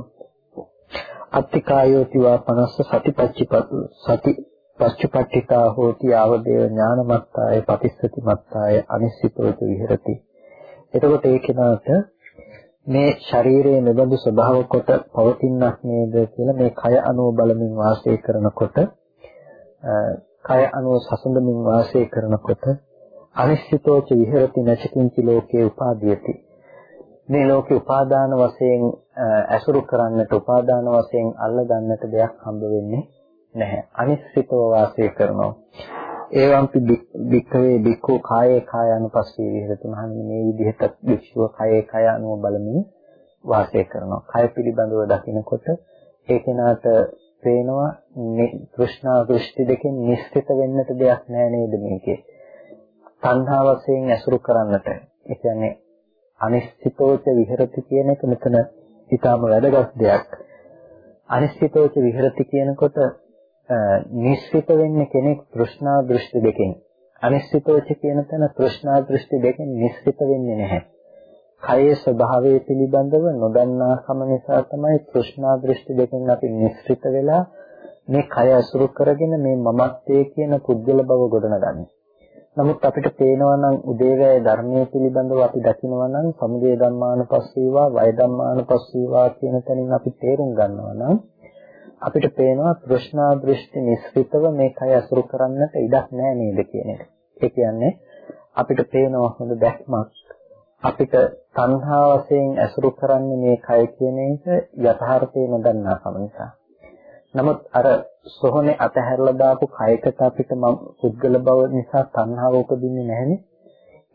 S1: අත්තිකායෝති වා 50 සතිපච්චිපත් සති පච්චපට්ඨිතා හෝති ආවදේව ඥානමත්තාය පටිස්සති මත්තාය අනිශ්චිතෝච විහෙරති. එතකොට ඒ කෙනාට මේ ශරීරයේ මෙබඳු ස්වභාව කොට පවතිනක් නේද කියලා මේ කය අනුව බලමින් වාසය කරනකොට කය අනුව සසඳමින් වාසය කරනකොට අනිශ්චිතෝච විහෙරති නැචකින්චි ලෝකේ උපාදීයති. මේ ලෝකේ උපාදාන වශයෙන් ඇසුරු කරන්නට උපාදාන වශයෙන් අල්ල ගන්නට දෙයක් හම්බ වෙන්නේ නැහැ අනිශ්චිතව වාසය කරනවා ඒවම්පි වික්කවේ වික්කෝ කායේ කායानुපස්සී විහෙරති මහණෙනි මේ විදිහට වික්ෂුව කායේ කාය අනුව බලමින් වාසය කරනවා. කය පිළිබඳව දකිනකොට ඒ කෙනාට පේනවා තෘෂ්ණා දෘෂ්ටි දෙකෙන් නිස්සිත වෙන්නට දෙයක් නෑ නේද මේකේ. තණ්හා වශයෙන් ඇසුරු කරන්නට. ඒ කියන්නේ අනිශ්චිතෝච විහෙරති කියන එක මෙතන ඊටාම වැදගත් දෙයක්. අනිශ්චිතෝච විහෙරති කියනකොට නිශ්චිත වෙන්නේ කෙනෙක් තෘෂ්ණා දෘෂ්ටි දෙකෙන්. අනිශ්චිතෝච කියන තැන තෘෂ්ණා දෘෂ්ටි දෙකෙන් නිශ්චිත වෙන්නේ නැහැ. කයේ ස්වභාවය පිළිබඳව නොදන්නාකම නිසා තමයි තෘෂ්ණා දෘෂ්ටි දෙකෙන් අපි නිශ්චිත වෙලා මේ කය අසුරු කරගෙන මේ මමත්වයේ කියන පුද්ගල බව ගොඩනගන්නේ. නමුත් අපිට පේනවා නම් උදේවැය ධර්මයේ පිළිබඳව අපි දකිනවා නම් සමුදය ධම්මානුපස්සීවා වය ධම්මානුපස්සීවා කියන තැනින් අපි තේරුම් ගන්නවා නම් අපිට පේනවා තෘෂ්ණා දෘෂ්ටි නිස්ෘතව මේ කය අසුරු කරන්නට ඉඩක් නැහැ නේද කියන එක. ඒ කියන්නේ අපිට පේනවා හොඳ දැක්මක් අපිට තණ්හා වශයෙන් අසුරු කරන්නේ මේ කය කියන එක යථාර්ථය නොදන්නා කම නිසා. නමුත් අර සොහනේ අතහැරලා දාපු කයකට අපිට මම පුද්ගල බව නිසා තණ්හාව උපදින්නේ නැහැනේ.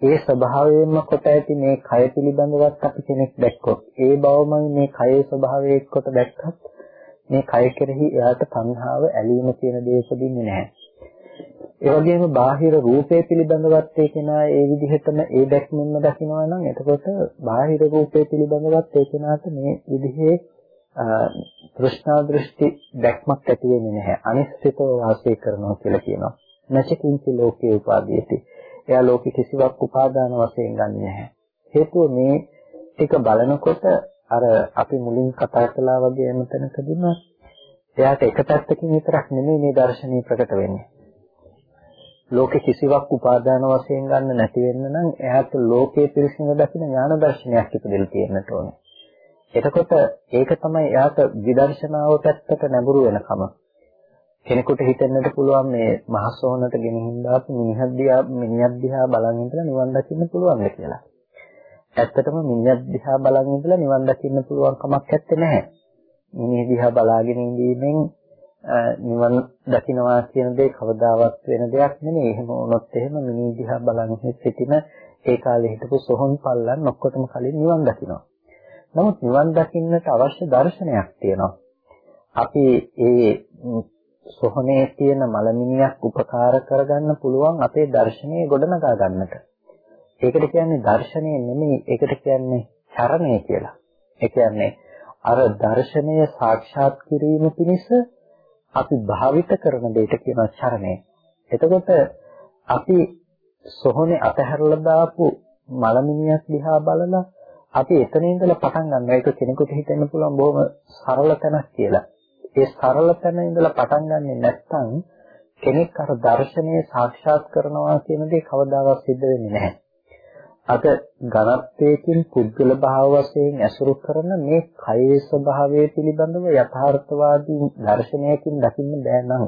S1: ඒ ස්වභාවයෙන්ම කොට ඇති මේ කය පිළිබඳවත් අපි කෙනෙක් දැක්කොත් ඒ බවමයි මේ කයේ ස්වභාවය එක්කොට දැක්කත් මේ කය කෙරෙහි එයාට තණ්හාව ඇලීම කියන දේ උපදින්නේ නැහැ. ඒ වගේම බාහිර රූපේ පිළිබඳවත් ඒ කෙනා ඒ විදිහටම ඒ දැක්මෙන්ම දකිනවා නම් එතකොට බාහිර රූපේ පිළිබඳවත් ඒ කෙනාට මේ විදිහේ තෘෂ්ණා දෘෂ්ටි දැක්මක් ඇති වෙන්නේ නැහැ. අනිශ්චිතව වාසය කරනවා කියලා කියනවා. නැචකින්චි ලෝකේ උපාදීයති. එයා ලෝකෙ කිසිවක් උපාදාන වශයෙන් ගන්නෙ නැහැ. හේතුව මේ ටික බලනකොට අර අපි මුලින් කතා කළා වගේ එමතනකදීම එයාට එක පැත්තකින් විතරක් නෙමෙයි මේ දර්ශනීය ප්‍රකට වෙන්නේ. ලෝකෙ කිසිවක් උපාදාන වශයෙන් ගන්න නැති වෙන්න නම් එයාට ලෝකයේ පිරිසිදු දකින ඥාන දර්ශනයක් ඉපදෙලා තියෙන්නට ඕනේ. එතකොට ඒක තමයි එයාට විදර්ශනාව පැත්තට නැඹුරු වෙනකම. කෙනෙකුට හිතෙන්නට පුළුවන් මේ මහසෝනට ගෙනහින් දාපු මිනිහක් දිහා මිනිහක් දිහා බලන් ඉඳලා නිවන් දකින්න පුළුවන් කියලා. ඇත්තටම මිනිහක් දිහා බලන් ඉඳලා නිවන් දකින්න පුළුවන් කමක් නැත්තේ නැහැ. මිනිහ දිහා බලාගෙන ඉඳීමෙන් නිවන් දකින්නවා කියන දේ කවදාවත් වෙන දෙයක් නෙමෙයි. එහෙම වුණොත් එහෙම මිනිහ දිහා බලන් සිටින ඒ කාලේ හිටපු සොහොන් පල්ලන් ඔක්කොටම කලින් නිවන් දකින්නවා. නමුත් නිවන් දකින්නට අවශ්‍ය දර්ශනයක් තියෙනවා. අපි ඒ සොහනේ තියෙන මලමිනියක් උපකාර කරගන්න පුළුවන් අපේ දර්ශනීය ගොඩනගා ගන්නට. ඒකට කියන්නේ දර්ශනය නෙමෙයි ඒකට කියන්නේ චරණය කියලා. ඒ කියන්නේ අර දර්ශනය සාක්ෂාත් කිරීම පිණිස අපි භාවිත කරන දෙයට කියනවා චරණය. එතකොට අපි සොහනේ අතහැරලා දාපු මලමිනියක් දිහා බලලා අපි එතන ඉඳලා පටන් ගන්නවා. ඒක කෙනෙකුට හිතෙන්න පුළුවන් බොහොම සරල තැනක් කියලා. ඒ සරල තැන ඉඳලා පටන් ගන්නෙ නැත්නම් කෙනෙක් අර දර්ශනය සාක්ෂාත් කරනවා කියන දේ කවදාවත් සිද්ධ වෙන්නේ නැහැ. අද ඝනත්වයෙන් පුද්ගල භාව වශයෙන් ඇසුරු කරන මේ කයේ ස්වභාවය පිළිබඳව යථාර්ථවාදී දර්ශනයකින් දකින්න බෑ නම්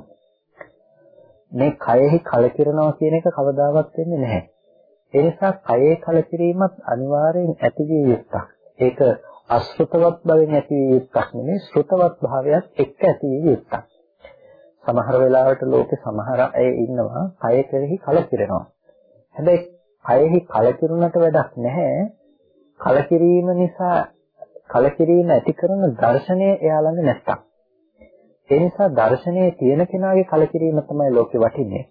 S1: මේ කයෙහි කලකිරනවා කියන එක කවදාවත් වෙන්නේ නැහැ. ඒ නිසා කයේ කලකිරීමත් අනිවාර්යෙන් ඇතිවිය යුක්තක්. ඒක අශෘතවත් බවෙන් ඇතිවිය යුක්තක් නෙමෙයි ශ්‍රුතවත් භාවයක් එක්ක ඇතිවිය යුක්තක්. සමහර වෙලාවට ලෝකේ සමහර අය ඉන්නවා කය කෙරෙහි කලකිරෙනවා. හැබැයි කයෙහි කලකිරුණට වැඩක් නැහැ. කලකිරීම නිසා කලකිරීම ඇති කරන දර්ශනය එයා ළඟ නැත්තම්. ඒ නිසා දර්ශනයේ තියෙන කෙනාගේ කලකිරීම තමයි ලෝකේ වටින්නේ.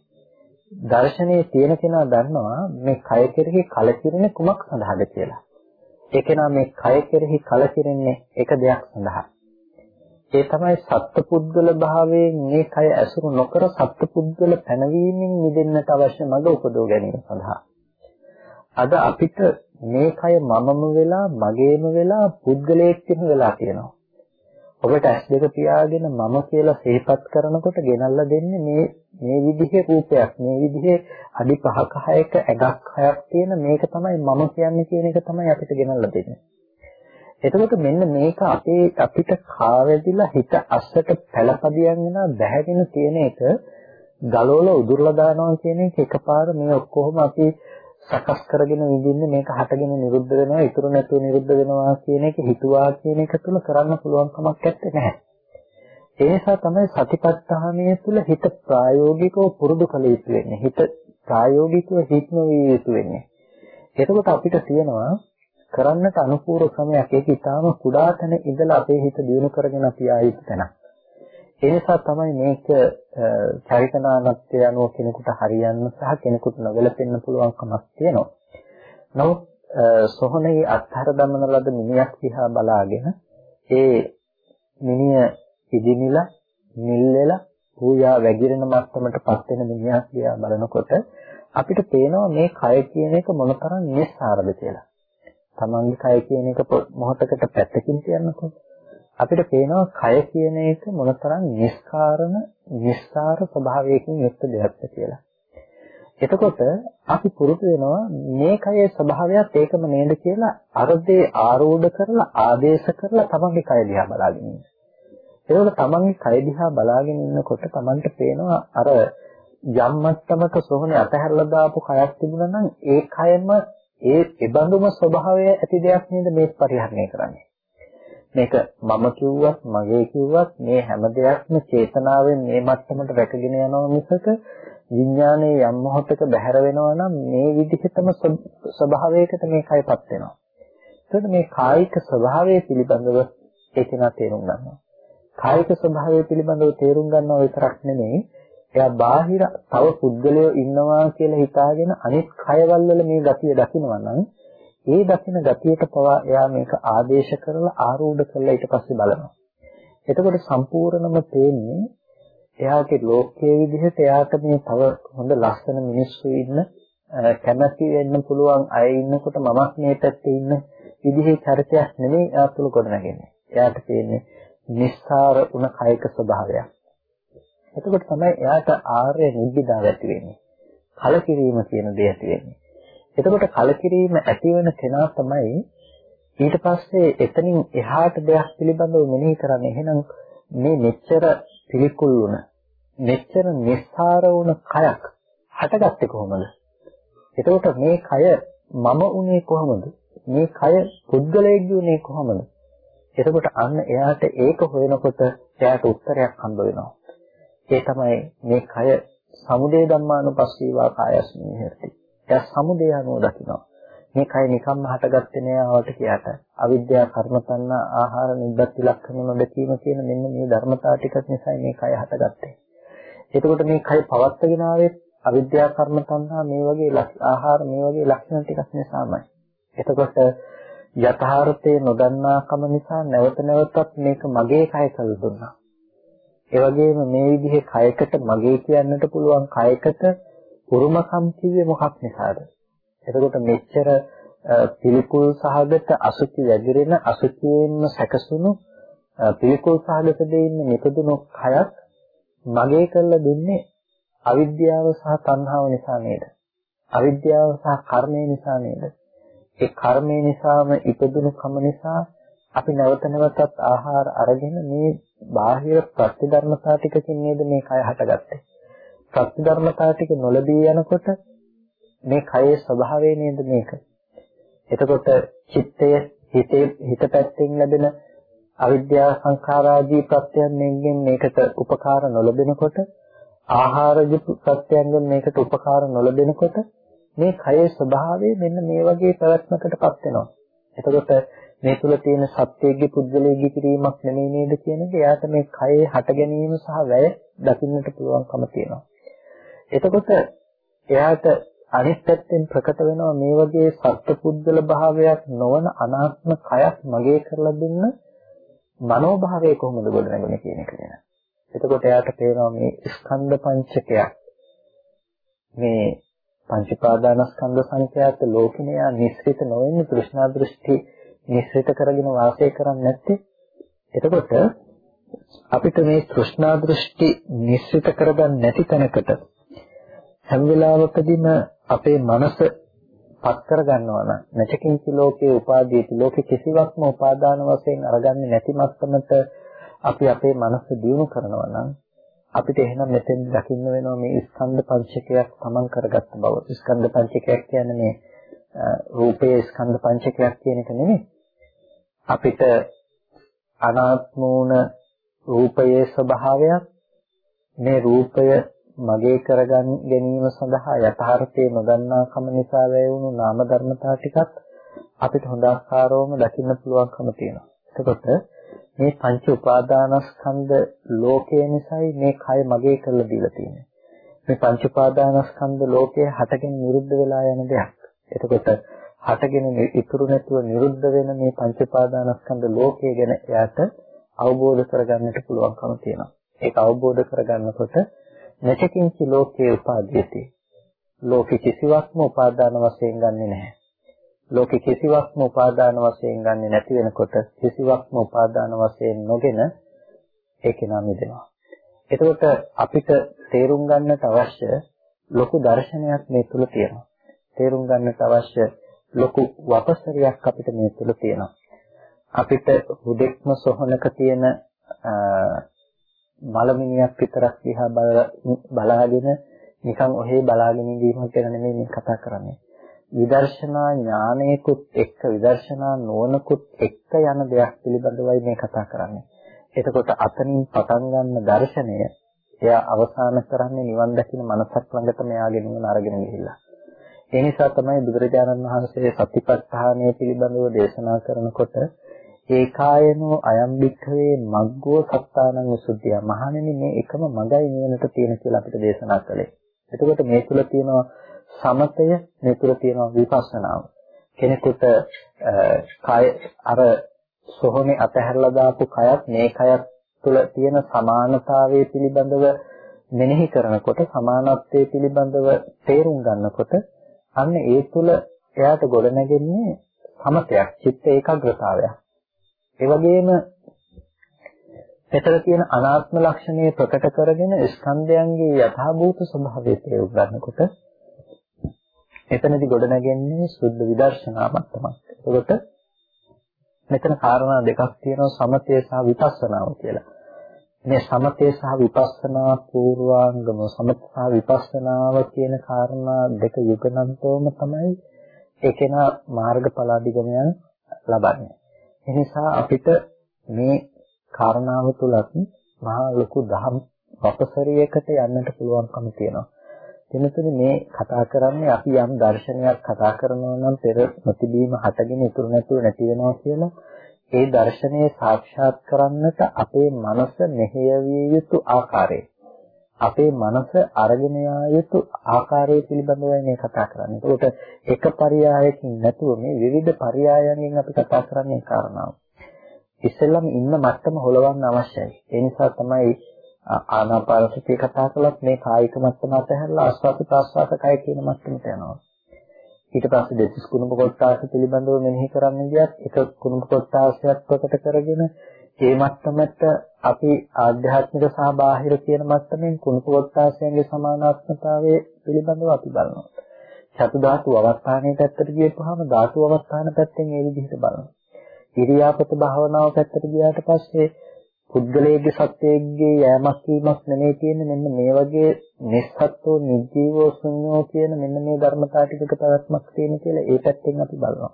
S1: දර්ශනයේ තියෙන කෙනා දන්නවා මේ කය කෙරෙහි කලකිරෙන කුමක් සඳහාද කියලා. ඒ කෙනා මේ කය කෙරෙහි කලකිරෙන්නේ එක දෙයක් සඳහා. ඒ තමයි සත්පුද්ගල භාවයෙන් මේ කය ඇසුරු නොකර සත්පුද්ගල පැනවීමෙන් මිදෙන්නට අවශ්‍ය මඟ උපදව ගැනීම සඳහා. අද අපිට මේ කය මමම වෙලා මගේම වෙලා පුද්ගලයෙක් වෙලා තියෙනවා. ඔබට ඇස් දෙක පියාගෙන මම කියලා සිහිපත් කරනකොට ගෙනල්ලා දෙන්නේ මේ මේ විදිහේ රූපයක් මේ විදිහේ අඩි 5ක 6ක ඇගක් හයක් තියෙන මේක තමයි මම කියන්නේ කියන එක තමයි අපිට ගෙනල්ලා දෙන්නේ. එතකොට මෙන්න මේක අපේ අපිට කාවැදිලා හිත අස්සට පළපදියන් වෙනා බැහැගෙන තියෙන එක ගලවල උදුරලා දානවා කියන එක එකපාර මේ ඔක්කොම අපි සකස් කරගෙන විඳින්නේ මේක හටගෙන නිරුද්ධ වෙනවා ඉතුරු නැතුව නිරුද්ධ වෙනවා කියන එක හිතුවා කියන එක තුල කරන්න පුළුවන් කමක් නැහැ. ඒ නිසා තමයි සතිපට්ඨානය තුල හිත ප්‍රායෝගිකව පුරුදු කළ යුතු වෙන්නේ. හිත ප්‍රායෝගිකව හික්මවිය යුතු වෙන්නේ. එතකොට අපිට තියෙනවා කරන්නට අනුපූර්ව ක්‍රමයක් ඒක ඊටාම කුඩා තැන ඉඳලා අපේ හිත දියුණු කරගෙන අපි ආයෙත් තැනක්. ඒ නිසා තමයි මේක චරිතනානත්වය අනුව කෙනෙකුට හරියන්න සහ කෙනෙකුට නොගැලපෙන්න පුළුවන්කමක් තියෙනවා. නමුත් සොහනේ අත්හැර දමන ලද මිනිහක් දිහා බලාගෙන ඒ මිනිය ඉදිමිලා නිල්ලෙලා පූජා වැగిරෙන මට්ටමටපත් වෙන මිනිහක් දිහා බලනකොට අපිට පේනවා මේ කය කියන එක මොනතරම් නිස්සාරද කියලා. තමන්ගේ කය කියන එක මොහොතකට පැත්තකින් තියන්නකො. අපිට පේනවා කය කියන එක මොනතරම් නිස්කාරණ නිස්සාර ස්වභාවයකින් යුක්ත දෙයක්ද කියලා. එතකොට අපි පුරුදු වෙනවා මේ කයේ ස්වභාවයත් ඒකම නේද කියලා අර්ධේ ආරෝඪ කරලා ආදේශ කරලා තමන්ගේ කය දිහා බලාගෙන ඉන්න. ඒකෝට තමන්ගේ කය දිහා බලාගෙන ඉන්නකොට තමන්ට පේනවා අර යම් මට්ටමක සෝහනේ අතහැරලා දාපු කයක් තිබුණා නම් ඒ කයම ඒ ඒබඳුම ස්වභාවය ඇති දෙයක් නේද මේ පරිහරණය කරන්නේ. මේක මම කිව්වත් මගේ කිව්වත් මේ හැම දෙයක්ම චේතනාවෙන් මේ මට්ටමට රැකගෙන යනවා මිසක විඥානයේ යම් මොහොතක බැහැර වෙනවා නම් මේ විදිහටම ස්වභාවයකට මේකයිපත් වෙනවා. එතකොට මේ කායික ස්වභාවය පිළිබඳව ඒක නා තේරුම් ගන්නවා. කායික ස්වභාවය පිළිබඳව තේරුම් ගන්නවා විතරක් නෙමෙයි එයා බාහිර තව පුද්ගලයෝ ඉන්නවා කියලා හිතාගෙන අනිත් කයවල වල මේ ගතිය දකිනවා නම් ඒ දකින ගතියට පවා එයා මේක ආදේශ කරලා ආරූඪ කරලා ඊට පස්සේ බලනවා. එතකොට සම්පූර්ණම තේන්නේ එයාගේ ලෝකයේ විදිහට එයාට මේ තව හොඳ ලස්සන මිනිස්සු ඉන්න කැමැති වෙන්න පුළුවන් අය ඉන්නකොට මමත් මේ පැත්තේ ඉන්න විදිහේ චරිතයක් නෙමෙයි එයා තුල ගොඩනගන්නේ. එයාට තියෙන්නේ නිස්සාර උන කායික ස්වභාවයක්. එතකොට තමයි එයාට ආර්ය නිබ්බිදා ඇති වෙන්නේ. කලකිරීම කියන දේ ඇති වෙන්නේ. එතකොට කලකිරීම ඇති වෙන කෙනා තමයි ඊට පස්සේ එතනින් එහාට දෙයක් පිළිබඳව මෙනෙහි කරන්නේ. එහෙනම් මේ මෙච්චර පිළිකුල් වුණ, මෙච්චර නිස්සාර වුණ කයක් හටගත්තේ කොහොමද? එතකොට මේ කය මම උනේ කොහොමද? මේ කය පුද්ගලයෙක්ගේ උනේ කොහොමද? එතකොට අන්න එයාට ඒක හොයනකොට එයාට උත්තරයක් හම්බ වෙනවා. ඒ තමයි මේ කය සමුදේ ධම්මානුපස්සීවා කායස්මී හේති. එයා සමුදේ අනුව දකිනවා. මේ කය නිකම්ම හටගත්තේ නෑ ආවට කියාට. අවිද්‍යාව කර්ම තණ්හා ආහාර නිබ්බති ලක්ෂණ නොදකීම කියන මෙන්න මේ ධර්මතාව ටිකක් නිසා මේ කය හටගත්තේ. එතකොට මේ කය පවත්ගෙන ආවේ අවිද්‍යාව කර්ම තණ්හා මේ වගේ ආහාර මේ වගේ ලක්ෂණ ටිකක් නිසාමයි. එතකොට යථාර්ථයේ නොදන්නාකම නිසා නැවත නැවතත් මේක මගේ කය කළ දුන්නා. ඒ වගේම මේ විදිහේ කයකට මගේ කියන්නට පුළුවන් කයකට උරුමකම් කිව්වේ මොකක් නිසාද? එතකොට මෙච්චර පිළිකුල් සහගත අසුචි වැగిරෙන අසුචියෙන්ම සැකසුණු පිළිකුල් සහගත දෙයින් නිපදුණු කයක් මගේ කරලා දුන්නේ අවිද්‍යාව සහ තණ්හාව නිසා නේද? අවිද්‍යාව සහ කර්මය නිසා නේද? ඒ කර්මය නිසාම ඉපදුණු කම නිසා අපි නැවත නැවතත් ආහාර අරගෙන මේ බාහිර ප්‍රතිධර්මතා ටිකකින් නේද මේ කය හටගත්තේ. ප්‍රතිධර්මතා ටික නොලබී යනකොට මේ කයේ ස්වභාවය නේද මේක. එතකොට චිත්තය හිතේ හිත පැත්තෙන් ලැබෙන අවිද්‍යා සංඛාරාදී ප්‍රත්‍යයන්ගෙන් මේකට උපකාර නොලබෙනකොට ආහාරජ ප්‍රත්‍යයන්ගෙන් මේකට උපකාර නොලබෙනකොට මේ කයේ ස්වභාවය මෙන්න මේ වගේ පැවැත්මකටපත් වෙනවා. එතකොට මේ තුල තියෙන සත්‍යයේ පුද්ගලයේ කිරීමක් නෙමෙයි නේද කියන එක එයාට මේ කයේ හට ගැනීම සහ වැය දකින්නට පුළුවන්කම තියෙනවා. එතකොට එයාට අනිත් පැත්තෙන් ප්‍රකට වෙනවා මේ වගේ සත්පුද්ගල භාවයක් නොවන අනාත්ම කයක් මගේ කරලා දුන්න මනෝභාවය කොහොමද ගොඩනගන්නේ කියන එක ගැන. එතකොට එයාට තේරෙනවා මේ ස්කන්ධ පංචකයක් මේ පංචපාදානස්කන්ධ සංඛ්‍යාත ලෝකිනිය නිස්සිත නොවෙන්නේ තෘෂ්ණා දෘෂ්ටි නිස්සිත කරගෙන වාසය කරන්නේ නැත්තේ එතකොට අපිට මේ තෘෂ්ණා දෘෂ්ටි නිස්සිත කරගන්න නැති තැනකට හැම වෙලාවකදීම අපේ මනස පත් කරගන්නවා නම් නැචකින්ච ලෝකේ උපාදීති ලෝකේ කිසිවක්ම උපාදාන වශයෙන් අරගන්නේ නැති මත්තමට අපි අපේ මනස දියුණු කරනවා නම් අපිට එහෙනම් මෙතෙන් දකින්න වෙනවා මේ ස්කන්ධ පංචකයක් තමන් කරගත්ත බව. ස්කන්ධ පංචකයක් කියන්නේ මේ රූපයේ ස්කන්ධ පංචකයක් කියන එක නෙමෙයි. අපිට අනාත්ම වුණ රූපයේ ස්වභාවයක් මේ රූපය මගේ කරගන්න ගැනීම සඳහා යථාර්ථයේ නොදන්නාකම නිසා වැයුණු නාම ධර්මතා ටිකත් අපිට හොඳ ආකාරවම දකින්න පුළුවන්කම තියෙනවා. එතකොට මේ පංච උපාදානස්කන්ධ ලෝකය නිසායි මේ කය මගේ කරලා දීලා තියෙන්නේ. මේ පංච උපාදානස්කන්ධ ලෝකය හටගෙන නිරුද්ධ වෙලා යන දෙයක්. එතකොට හටගෙන ඉතුරු නැතුව නිරුද්ධ වෙන මේ පංච පාදානස්කන්ධ ලෝකය ගැන එයාට අවබෝධ කරගන්නට පුළුවන්කම තියෙනවා. ඒක අවබෝධ කරගන්නකොට නැචකින්චි ලෝකයේ උපාදීති. ලෝක කිසිවක්ම උපාදාන වශයෙන් ගන්නෙ නැහැ. ලෝක කිසිවක්ම උපාදාන වශයෙන් ගන්නෙ නැති වෙනකොට කිසිවක්ම උපාදාන වශයෙන් නොගෙන ඒක නම් මිදෙනවා. එතකොට අපිට තේරුම් ගන්නට අවශ්‍ය ලොකු දර්ශනයක් මේ තුල තියෙනවා. තේරුම් ගන්නට අවශ්‍ය ලොකු වපසරියක් අපිට මේ තුල තියෙනවා. අපිට හුදෙක්ම සොහනක තියෙන මලමිනියක් විතරක් දිහා බලාගෙන නිකන් ඔහේ බලාගෙන ඉඳීමක් ගැන නෙමෙයි මේ කතා කරන්නේ. විදර්ශනා ඥානයකුත් එක්ක විදර්ශනා නුවණකුත් එක්ක යන දෙයක් පිළිබඳවයි මේ කතා කරන්නේ. එතකොට අතනින් පටන් ගන්න දර්ශනය එයා අවසාන කරන්නේ නිවන් දකින මනසක් ළඟට මෙයාගෙන නිවන අරගෙන ගිහිල්ලා. ඒ නිසා තමයි බුදුරජාණන් වහන්සේ සතිපට්ඨානය පිළිබඳව දේශනා කරනකොට ඒකායනෝ අයම් වික්ඛවේ මග්ගෝ සත්තානං විසුද්ධිය. මහණෙනි මේ එකම මගයි නිවනට තියෙන කියලා අපිට දේශනා කළේ. එතකොට මේ තුල තියෙනවා සමතය, මේ තුල තියෙනවා විපස්සනාව. කෙනෙකුට කය අර සොහොනේ අතහැරලා දාපු කයත් මේ කයත් තුල තියෙන සමානතාවයේ පිළිබඳව මෙනෙහි කරනකොට සමානත්වයේ පිළිබඳව තේරුම් ගන්නකොට අන්න ඒ තුල එයාට ගොඩනැගෙන්නේ සමතයක්, චිත්ත ඒකාග්‍රතාවයක්. ඒ වගේම පෙතර තියෙන අනාත්ම ලක්ෂණය ප්‍රකට කරගෙන ස්කන්ධයන්ගේ යථාභූත ස්වභාවය තේරුම් ගන්නකොට එතනදි ගොඩනැගෙන්නේ සුද්ධ විදර්ශනාවක් තමයි. ඒකට මෙතන කාරණා දෙකක් තියෙනවා සමතය සහ විපස්සනාව කියලා. මේ සමතය සහ විපස්සනා පූර්වාංගම සමත සහ විපස්සනාව කියන කාරණා දෙක යුගනන්තවම තමයි ඒකේන මාර්ගඵල අධිගමයන් ලබන්නේ. ඒ නිසා අපිට මේ කාරණාව තුලත් මහා ලොකු දහම් වපසරියකට යන්නට පුළුවන්කම තියෙනවා. එතනතුනේ මේ කතා කරන්නේ අපි යම් දර්ශනයක් කතා කරනවා නම් පෙර නොතිබීම හටගෙන ඉතුරු නැතුව නැති වෙනවා කියලා ඒ දර්ශනය සාක්ෂාත් කරන්නට අපේ මනස මෙහෙයවිය යුතු ආකාරය අපේ මනස අරගෙන යා යුතු ආකාරය පිළිබඳවයි මේ කතා කරන්නේ. ඒකට එක පරයයකින් නැතුව මේ විවිධ පරයයන්ගෙන් අපි කතා කරන්නේ කාරණාව. ඉස්සෙල්ලම ඉන්න මට්ටම හොලවන්න අවශ්‍යයි. ඒ නිසා තමයි ආනාපාන සතිය කතා කළත් මේ කායික මට්ටම අතහැරලා ආස්වාද ප්‍රාස්වාද කය කියන මට්ටමට යනවා. ඊට පස්සේ දෙතිස් කුණුප කොටාස පිළිබඳව මෙනෙහි කරන්න ගියත් එක කුණුප කොටාසයක් ප්‍රකට කරගෙන ඒ මට්ටමට අපි ආධ්‍යාත්මික සහ බාහිර කියන මට්ටමින් කුණුප කොටාසයන්ගේ සමානාත්මතාවය පිළිබඳව අපි බලනවා. චතු ධාතු අවස්ථානයේ පැත්තට ගියපුවාම ධාතු අවස්ථාන පැත්තෙන් ඒ විදිහට බලනවා. ඉරියාපත භාවනාව පැත්තට ගියාට පස්සේ පුද්ගලයේ සත්‍යයේ යෑමක් වීමක් නෙමෙයි කියන්නේ මෙන්න මේ වගේ නිස්සත්ත්ව නිජීවෝ ශුන්‍යෝ කියන මෙන්න මේ ධර්මතා ටිකක පැවැත්මක් තියෙන කියලා ඒ පැත්තෙන් අපි බලනවා.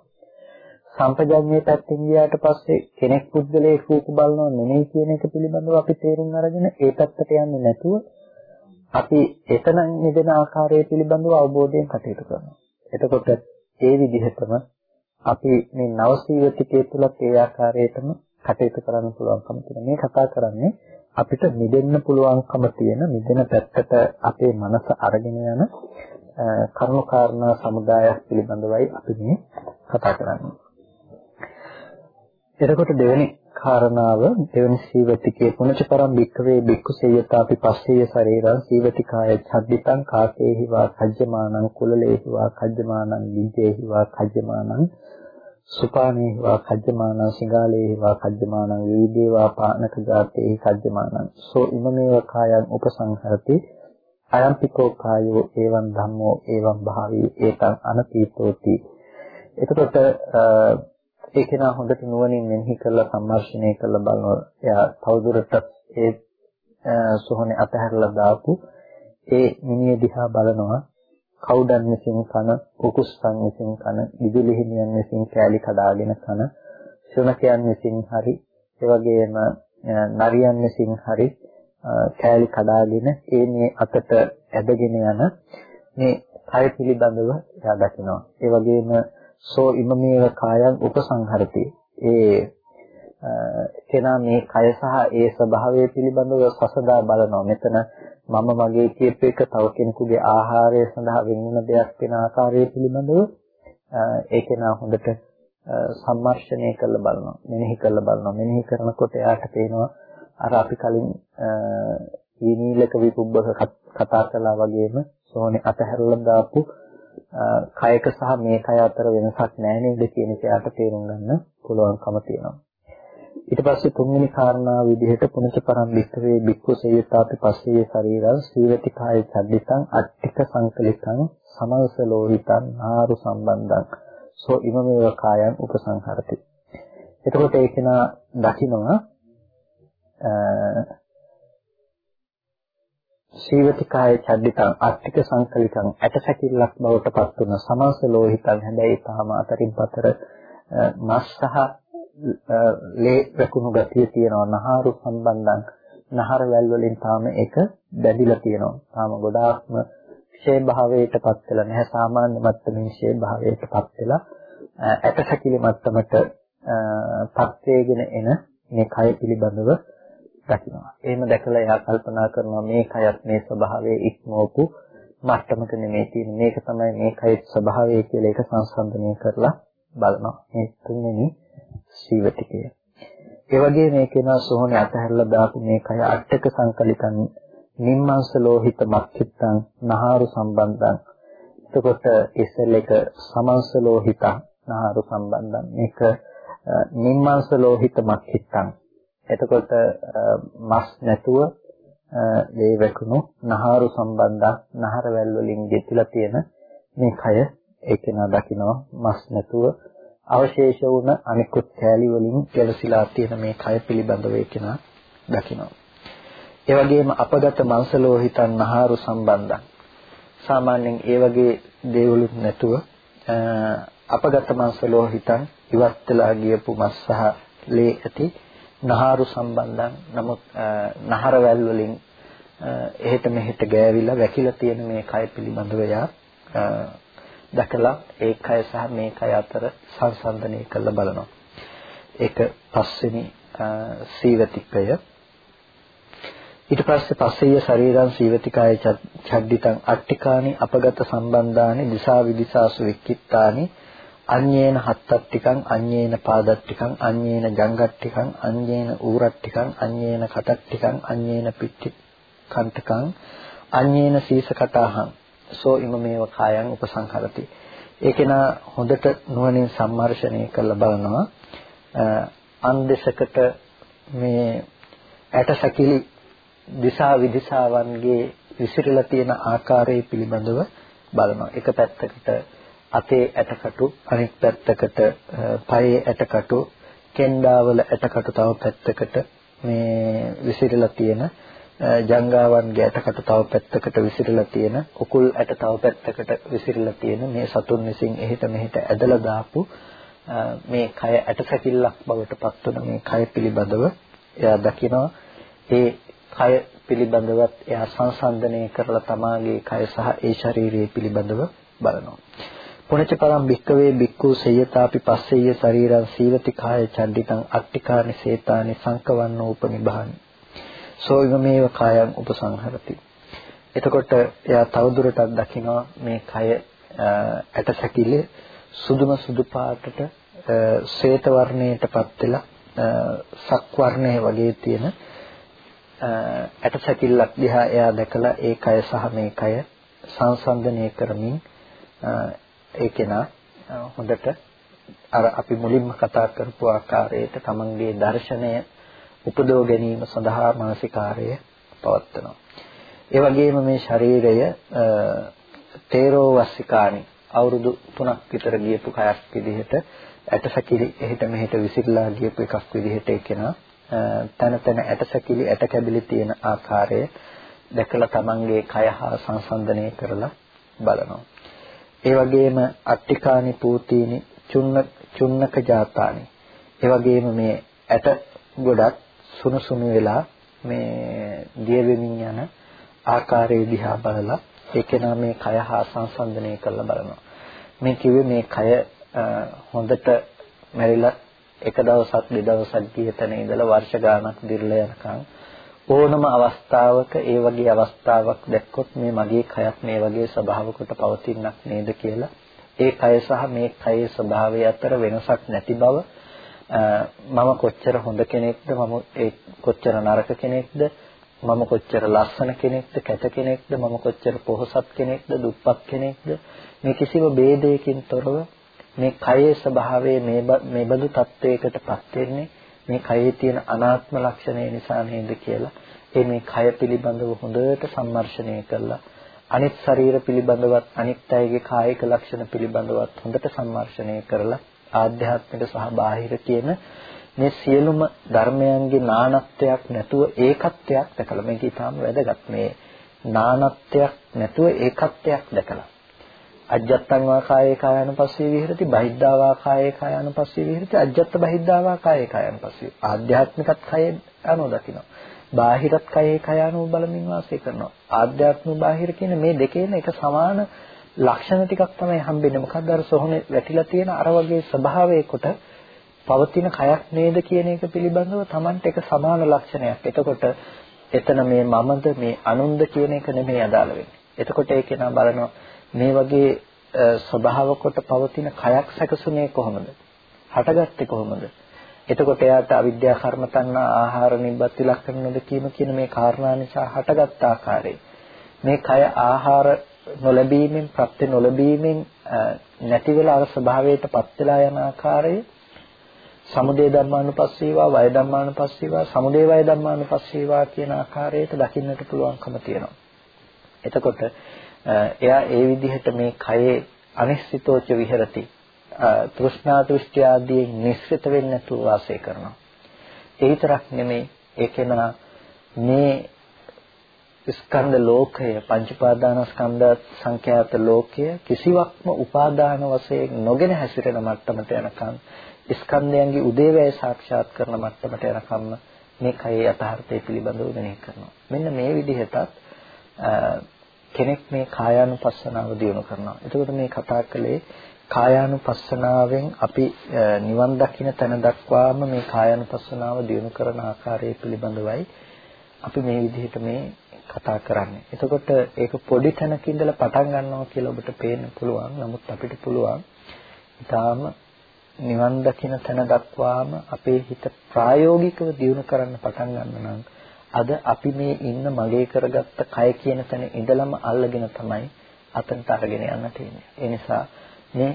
S1: සම්පජඤ්ඤයේ පැත්තෙන් ගියාට පස්සේ කෙනෙක් පුද්ගලයේ රූප බලනවා නෙමෙයි කියන එක පිළිබඳව අපි තේරුම් අරගෙන ඒ පැත්තට යන්නේ නැතුව අපි එතන නිදෙන ආකාරය පිළිබඳව අවබෝධයෙන් කටයුතු කරනවා. එතකොට ඒ විදිහටම අපි මේ නවසීවතිකයේ තුල ඒ ආකාරයටම කටයුතු කරන්න පුළුවන්කම තියෙන. මේ කතා කරන්නේ අපිට මිදෙන්න පුළුවන්කම තියෙන මිදෙන පැත්තට අපේ මනස අරගෙන යන කර්ම කාරණා සමුදායක් පිළිබඳවයි අපි මේ කතා කරන්නේ. එතකොට දෙවෙනි කාරණාව දෙවෙනි සීවතිකේ පුනච පරම් භික්ඛවේ භික්ඛු සේයතාපි පස්සේය ශරීරං සීවතිකාය ඡද්දිතං කාකේහි වා කජ්ජමානං කුලලේහි වා කජ්ජමානං විජේහි වා කජ්ජමානං සුපානේ වා කජ්ජමානං සිඟාලේ වා කජ්ජමානං විවිදේ වා පානක ජාතේ කජ්ජමානං. සෝ ඉමමේව කායං උපසංහරති. අයම්පිකෝ කායෝ එවං ධම්මෝ එවං භාවී. ඒතං අනතීතෝති. එතකොට ඒක නා හොඳට නුවණින් මෙනෙහි කරලා සම්මර්ෂණය කරලා බලනවා එයා තවදුරටත් ඒ සෝහනේ අතහැරලා දාපු ඒ මිනිහ දිහා බලනවා කවුඩන් විසින් කන, කුකුස්තන් විසින් කන, විදුලිහිමියන් විසින් කෑලි කඩාගෙන කන, ශුනකයන් විසින් හරි, ඒ වගේම නරියන් විසින් හරි කෑලි කඩාගෙන ඒ මේ අතට ඇදගෙන යන මේ කය පිළිබඳව එයා දකිනවා. ඒ වගේම සෝ ඉමමේව කායං උපසංහරති. ඒ කෙනා මේ කය සහ ඒ ස්වභාවය පිළිබඳව සසදා බලනවා. මෙතන මම මගේ කියප එක තව කෙනෙකුගේ ආහාරය සඳහා වෙන දෙයක් වෙන ආකාරය පිළිබඳව ඒක නා හොඳට සම්මර්ෂණය කරලා බලනවා. මෙනෙහි කරලා බලනවා. මෙනෙහි කරනකොට එයාට පේනවා අර අපි කලින් විනීලක විපුබ්බක කතා කළා වගේම සෝනේ අතහැරලා දාපු කයක සහ මේ කය අතර වෙනසක් නැහැ නේද කියන එක යාට තේරුම් ගන්න පුළුවන්කම තියෙනවා. ඊට පස්සේ තුන්වෙනි කාරණාව විදිහට පුණජ පරම් විස්තරේ බික්ඛු සේයතාපි පස්සේ ශරීරං සීවති කාය චද්දිතං අට්ඨික සංකලිතං සමල්ස ලෝහිතං ආරු සම්බන්ධං සෝ ඉමමේව කායං උපසංහරති එතකොට ඒක නා දකිනවා සීවති කාය චද්දිතං අට්ඨික සංකලිතං ඇටසැකිල්ලක් බවට පත් වන සමල්ස ලෝහිතං හැබැයි තාම අතරින් පතර මස් සහ ලේ රකුණු ගතිය තියෙනවා නහාරු සම්බන්ධන් නහර වැල් වලින් තාම ඒක බැඳිලා තියෙනවා. තාම ගොඩාක්ම ක්ෂේ භාවයටපත් වෙලා නැහැ සාමාන්‍ය මට්ටමින් ක්ෂේ භාවයටපත් වෙලා ඇට සැකිලි මට්ටමට පත් වේගෙන එන මේ කය පිළිබඳව දකිනවා. එහෙම දැකලා එයා කල්පනා කරනවා මේ කයත් මේ ස්වභාවයේ ඉක්මවපු මට්ටමක නෙමෙයි තියෙන්නේ. මේක තමයි මේ කයේ ස්වභාවය කියලා ඒක සංසන්දනය කරලා බලනවා. මේ තුන්වෙනි සීවතිකය. ඒ වගේ මේ කෙනා සෝහනේ අතහැරලා දාපු මේ කය අට්ටක සංකලිතන් නිම්මංශ ලෝහිත මක්ඛිත්තං නහාරු සම්බන්ධං එතකොට ඉස්සෙල් එක සමංශ ලෝහිත නහාරු සම්බන්ධං මේක නිම්මංශ ලෝහිත මක්ඛිත්තං එතකොට මස් නැතුව ඒ වැකුණු නහාරු සම්බන්ධ නහර වැල් වලින් ගෙතිලා තියෙන මේ කය ඒක නා දකිනවා මස් නැතුව අවශේෂ වුණ අනිකුත් කෑලි වලින් ගැලසිලා තියෙන මේ කය පිළිබඳව එකිනා දකිනවා. ඒ වගේම අපගත මංසලෝහිතන් නහාරු සම්බන්ධන් සාමාන්‍යයෙන් ඒ වගේ දේවලුත් නැතුව අපගත මංසලෝහිතන් ඉවත් වෙලා ගියපු මස් සහ ලේ ඇති නහාරු සම්බන්ධන් නමුත් නහර වැල් වලින් එහෙට මෙහෙට ගෑවිලා වැකිලා තියෙන මේ කය පිළිබඳව යා දැකලා ඒ කය සහ මේ කය අතර සංසන්දනය කරලා බලනවා. ඒක පස්වෙනි සීවතිකය. ඊට පස්සේ පස්සෙය ශරීරං සීවතිකාය චද්දිතං අට්ටිකානි අපගත සම්බන්ධානි දිසා විදිසාසු වික්කිත්තානි අඤ්ඤේන හත්තට්ටිකං අඤ්ඤේන පාදට්ටිකං අඤ්ඤේන ජංගට්ටිකං අඤ්ඤේන ඌරට්ටිකං අඤ්ඤේන කටට්ටිකං අඤ්ඤේන පිට්ටි කන්ටකං අඤ්ඤේන සීසකටාහං සෝ ඉමමේව කායං උපසංහරති. ඒකේනා හොඳට නුවණින් සම්මර්ෂණය කරලා බලනවා අන් දෙසකට මේ ඇටසැකිලි දිසා විදිසාවන්ගේ විසිරලා තියෙන ආකාරය පිළිබඳව බලනවා. එක පැත්තකට අතේ ඇටකටු අනෙක් පැත්තකට පයේ ඇටකටු කෙන්ඩාවල ඇටකටු තව පැත්තකට මේ විසිරලා තියෙන ජංගාවන්ගේ ඇටකට තව පැත්තකට විසිරලා තියෙන උකුල් ඇට තව පැත්තකට විසිරලා තියෙන මේ සතුන් විසින් එහෙට මෙහෙට ඇදලා දාපු මේ කය ඇටසැකිල්ලක් බවට පත්වන මේ කය පිළිබඳව එයා දකිනවා. ඒ කය පිළිබඳවත් එයා සංසන්දනය කරලා තමාගේ කය සහ ඒ ශරීරය පිළිබඳව බලනවා. පුනච පරම් භික්කවේ භික්ඛු සේයතාපි පස්සෙය ශරීරං සීවති කාය චණ්ඩිතං අට්ටිකානි සේතානි සංකවන්නෝ උපනිභානි සෝවිමේව කායං උපසංහරති. එතකොට එයා තවදුරටත් දකිනවා මේ කය ඇටසැකිලි සුදුම සුදු පාටට ශ්වේත වර්ණයටපත් වෙලා සක් වර්ණයේ වගේ තියෙන ඇටසැකිල්ලක් දිහා එයා දැකලා ඒ කය සහ මේ කය සංසන්දනය කරමින් ඒ කෙනා හොඳට අර අපි මුලින්ම කතා කරපු ආකාරයට තමන්ගේ දර්ශනය උපදව ගැනීම සඳහා මානසිකාර්යය පවත්වනවා. ඒ වගේම මේ ශරීරය තේරෝ වස්සිකානි අවුරුදු 3ක් විතර ගියපු කයක් විදිහට ඇටසැකිලි එහෙට මෙහෙට විසිරලා ගියපු එකක් විදිහට එකිනා තන තන ඇටසැකිලි ඇට කැබිලි තියෙන ආකාරය දැකලා තමන්ගේ කය හා සංසන්දනය කරලා බලනවා. ඒ වගේම අට්ටිකානි පූතීනි චුන්න චුන්නක ජාතානි ඒ වගේම මේ ඇට ගොඩක් සුණු සුණු වෙලා මේ දිය වෙමින් යන ආකාරය දිහා බලලා ඒකේනා මේ කය හා සංසන්දනය කරලා බලනවා. මේ කිව්වේ මේ කය හොඳට මැරිලා එක දවසක් දෙදවසක් ගිය තැන ඉඳලා වර්ෂ ගාණක් දිර්ලා යනකම් ඕනම අවස්ථාවක ඒ වගේ අවස්ථාවක් දැක්කොත් මේ මගේ කයත් මේ වගේ ස්වභාවකට පවතිනක් නේද කියලා. ඒ කය සහ මේ කයේ ස්වභාවය අතර වෙනසක් නැති බව මම කොච්චර හොඳ කෙනෙක්ද මම ඒ කොච්චර නරක කෙනෙක්ද මම කොච්චර ලස්සන කෙනෙක්ද කැත කෙනෙක්ද මම කොච්චර පොහසත් කෙනෙක්ද දුප්පත් කෙනෙක්ද? මේ කිසිම ભેදයකින් තොරව මේ කයේ ස්වභාවය මේ මේ බඳු තත්වයකටපත් වෙන්නේ මේ කයේ තියෙන අනාත්ම ලක්ෂණය නිසා නේද කියලා. ඒ මේ කය පිළිබඳව හොඳට සම්මර්ෂණය කළා. අනිත් ශරීර පිළිබඳවත් අනිත් අයගේ කායික ලක්ෂණ පිළිබඳවත් හොඳට සම්මර්ෂණය කරලා ආධ්‍යාත්මික සහ බාහිර කියන මේ සියලුම ධර්මයන්ගේ නානත්වයක් නැතුව ඒකත්වයක් දැකලා. මේක ඊටාම වැදගත්. මේ නානත්වයක් නැතුව ඒකත්වයක් දැකලා. අජත්තං වා කායේ කායන පස්සේ විහෙරති බහිද්ධා වා කායේ කායන පස්සේ විහෙරති අජත්ත බහිද්ධා වා කායේ කායන පස්සේ ආධ්‍යාත්මිකත් කය අනෝ දකිනවා බාහිරත් කයේ කායනෝ බලමින් වාසය කරනවා. ආධ්‍යාත්ම බාහිර කියන මේ දෙකේම එක සමාන ලක්ෂණ ටිකක් තමයි හම්බෙන්නේ. මොකද අර සොහොනේ වැටිලා තියෙන අර වගේ ස්වභාවයකට පවතින කයක් නේද කියන එක පිළිබඳව Tamanට එක සමාන ලක්ෂණයක්. එතකොට එතන මේ මමද මේ අනුන්ද කියන එක නෙමෙයි අදාළ වෙන්නේ. එතකොට ඒක නා බලනවා මේ වගේ ස්වභාව කොට පවතින කයක් සැකසුනේ කොහොමද? හටගත්තේ කොහොමද? එතකොට එයාට අවිද්‍යා කර්ම තණ්හා ආහාර නිබ්බත් ලක්ෂණ නොදකීම කියන මේ කාරණා නිසා හටගත් ආකාරය මේ කය ආහාර නොලැබීමෙන් ප්‍රත්‍ය නොලැබීමෙන් නැති වෙලා අර ස්වභාවයටපත් වෙලා යන ආකාරය සමුදේ ධර්මානුපස්සීවා වය ධර්මානුපස්සීවා සමුදේ වය ධර්මානුපස්සීවා කියන ආකාරයට දකින්නට පුළුවන්කම තියෙනවා. එතකොට එයා ඒ විදිහට මේ කයේ අනිශ්චිතෝච විහෙරති තෘෂ්ණා දෘෂ්ටි ආදී නිස්සෘත වෙන්නේ නැතුව වාසය කරනවා. ඒ විතරක් නෙමෙයි ඒකේන මේ ස්කන්ධ ලෝකය පංච උපාදානස්කන්ධ සංඛ්‍යාත ලෝකය කිසිවක්ම උපාදාන වශයෙන් නොගෙන හැසිරෙන මට්ටමට යනකම් ස්කන්ධයන්ගේ උදේවැය සාක්ෂාත් කරන මට්ටමට යනකම් මේ කයේ යථාර්ථය පිළිබඳව මෙනෙහි කරනවා. මෙන්න මේ විදිහටත් කෙනෙක් මේ කායානුපස්සනාව දියුණු කරනවා. එතකොට මේ කතා කළේ කායානුපස්සනාවෙන් අපි නිවන් දකින්න තැන දක්වාම මේ කායානුපස්සනාව දියුණු කරන ආකාරය පිළිබඳවයි අපි මේ විදිහට මේ කතා කරන්නේ. එතකොට ඒක පොඩි තැනක ඉඳලා පටන් ගන්නවා කියලා ඔබට පේන්න පුළුවන්. නමුත් අපිට පුළුවන් ඊටාම නිවන් දකින්න තැන දක්වාම අපේ හිත ප්‍රායෝගිකව දියුණු කරන්න පටන් ගන්න නම් අද අපි මේ ඉන්න මගේ කරගත්ත කය කියන තැන ඉඳලම අල්ලගෙන තමයි අතනට අරගෙන යන්න තියෙන්නේ. ඒ නිසා මේ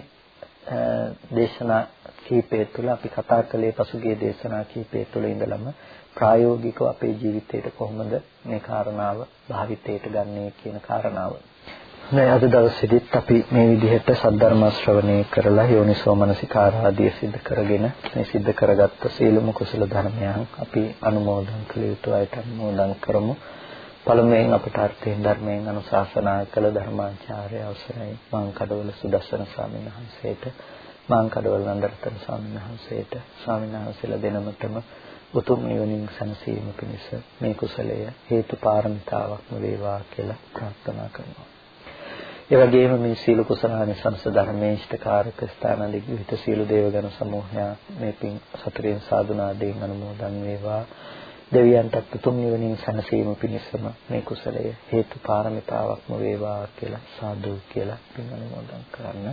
S1: දේශනා කීපය තුළ අපි කතා කළේ පසුගිය දේශනා කීපය තුළ ඉඳලම ප්‍රායෝගිකව අපේ ජීවිතයට කොහොමද මේ කාරණාව භාවිතයට ගන්නේ කියන කාරණාව. මේ අද දවසේදීත් අපි මේ විදිහට සද්ධර්ම ශ්‍රවණය කරලා යෝනිසෝ මනසිකාරාදී සිද්ධ කරගෙන මේ සිද්ධ කරගත්ත සීලම කුසල ධර්මයන් අපි අනුමෝදන් කළ යුතු අයට අනුමෝදන් කරමු. පළමුවෙන් අපට අර්ථයෙන් ධර්මයෙන් අනුශාසනා කළ ධර්මාචාර්ය අවසරයි මාං කඩවල සුදස්සන ස්වාමීන් වහන්සේට මාං කඩවල නන්දරතන ස්වාමීන් වහන්සේට ස්වාමීන් වහන්සේලා දෙනමතම උතුම් නිවනින් සැනසීම පිණිස මේ කුසලය හේතු පාරමිතාවක්ම වේවා කියලා ප්‍රාර්ථනා කරනවා. ඒ වගේම මේ සීල කුසලානිසංස ධර්මයේ ඉෂ්ඨකාරක ස්ථාන දිග්විත සීල දේවගණ සමූහයා මේ පින් සතරෙන් සාදුනාදයෙන් අනුමෝදන් වේවා. දෙවියන්ටත් උතුම් නිවනින් සැනසීම පිණිසම මේ කුසලය හේතු පාරමිතාවක්ම වේවා කියලා සාදු කියලා පින් අනුමෝදන් කරන්න.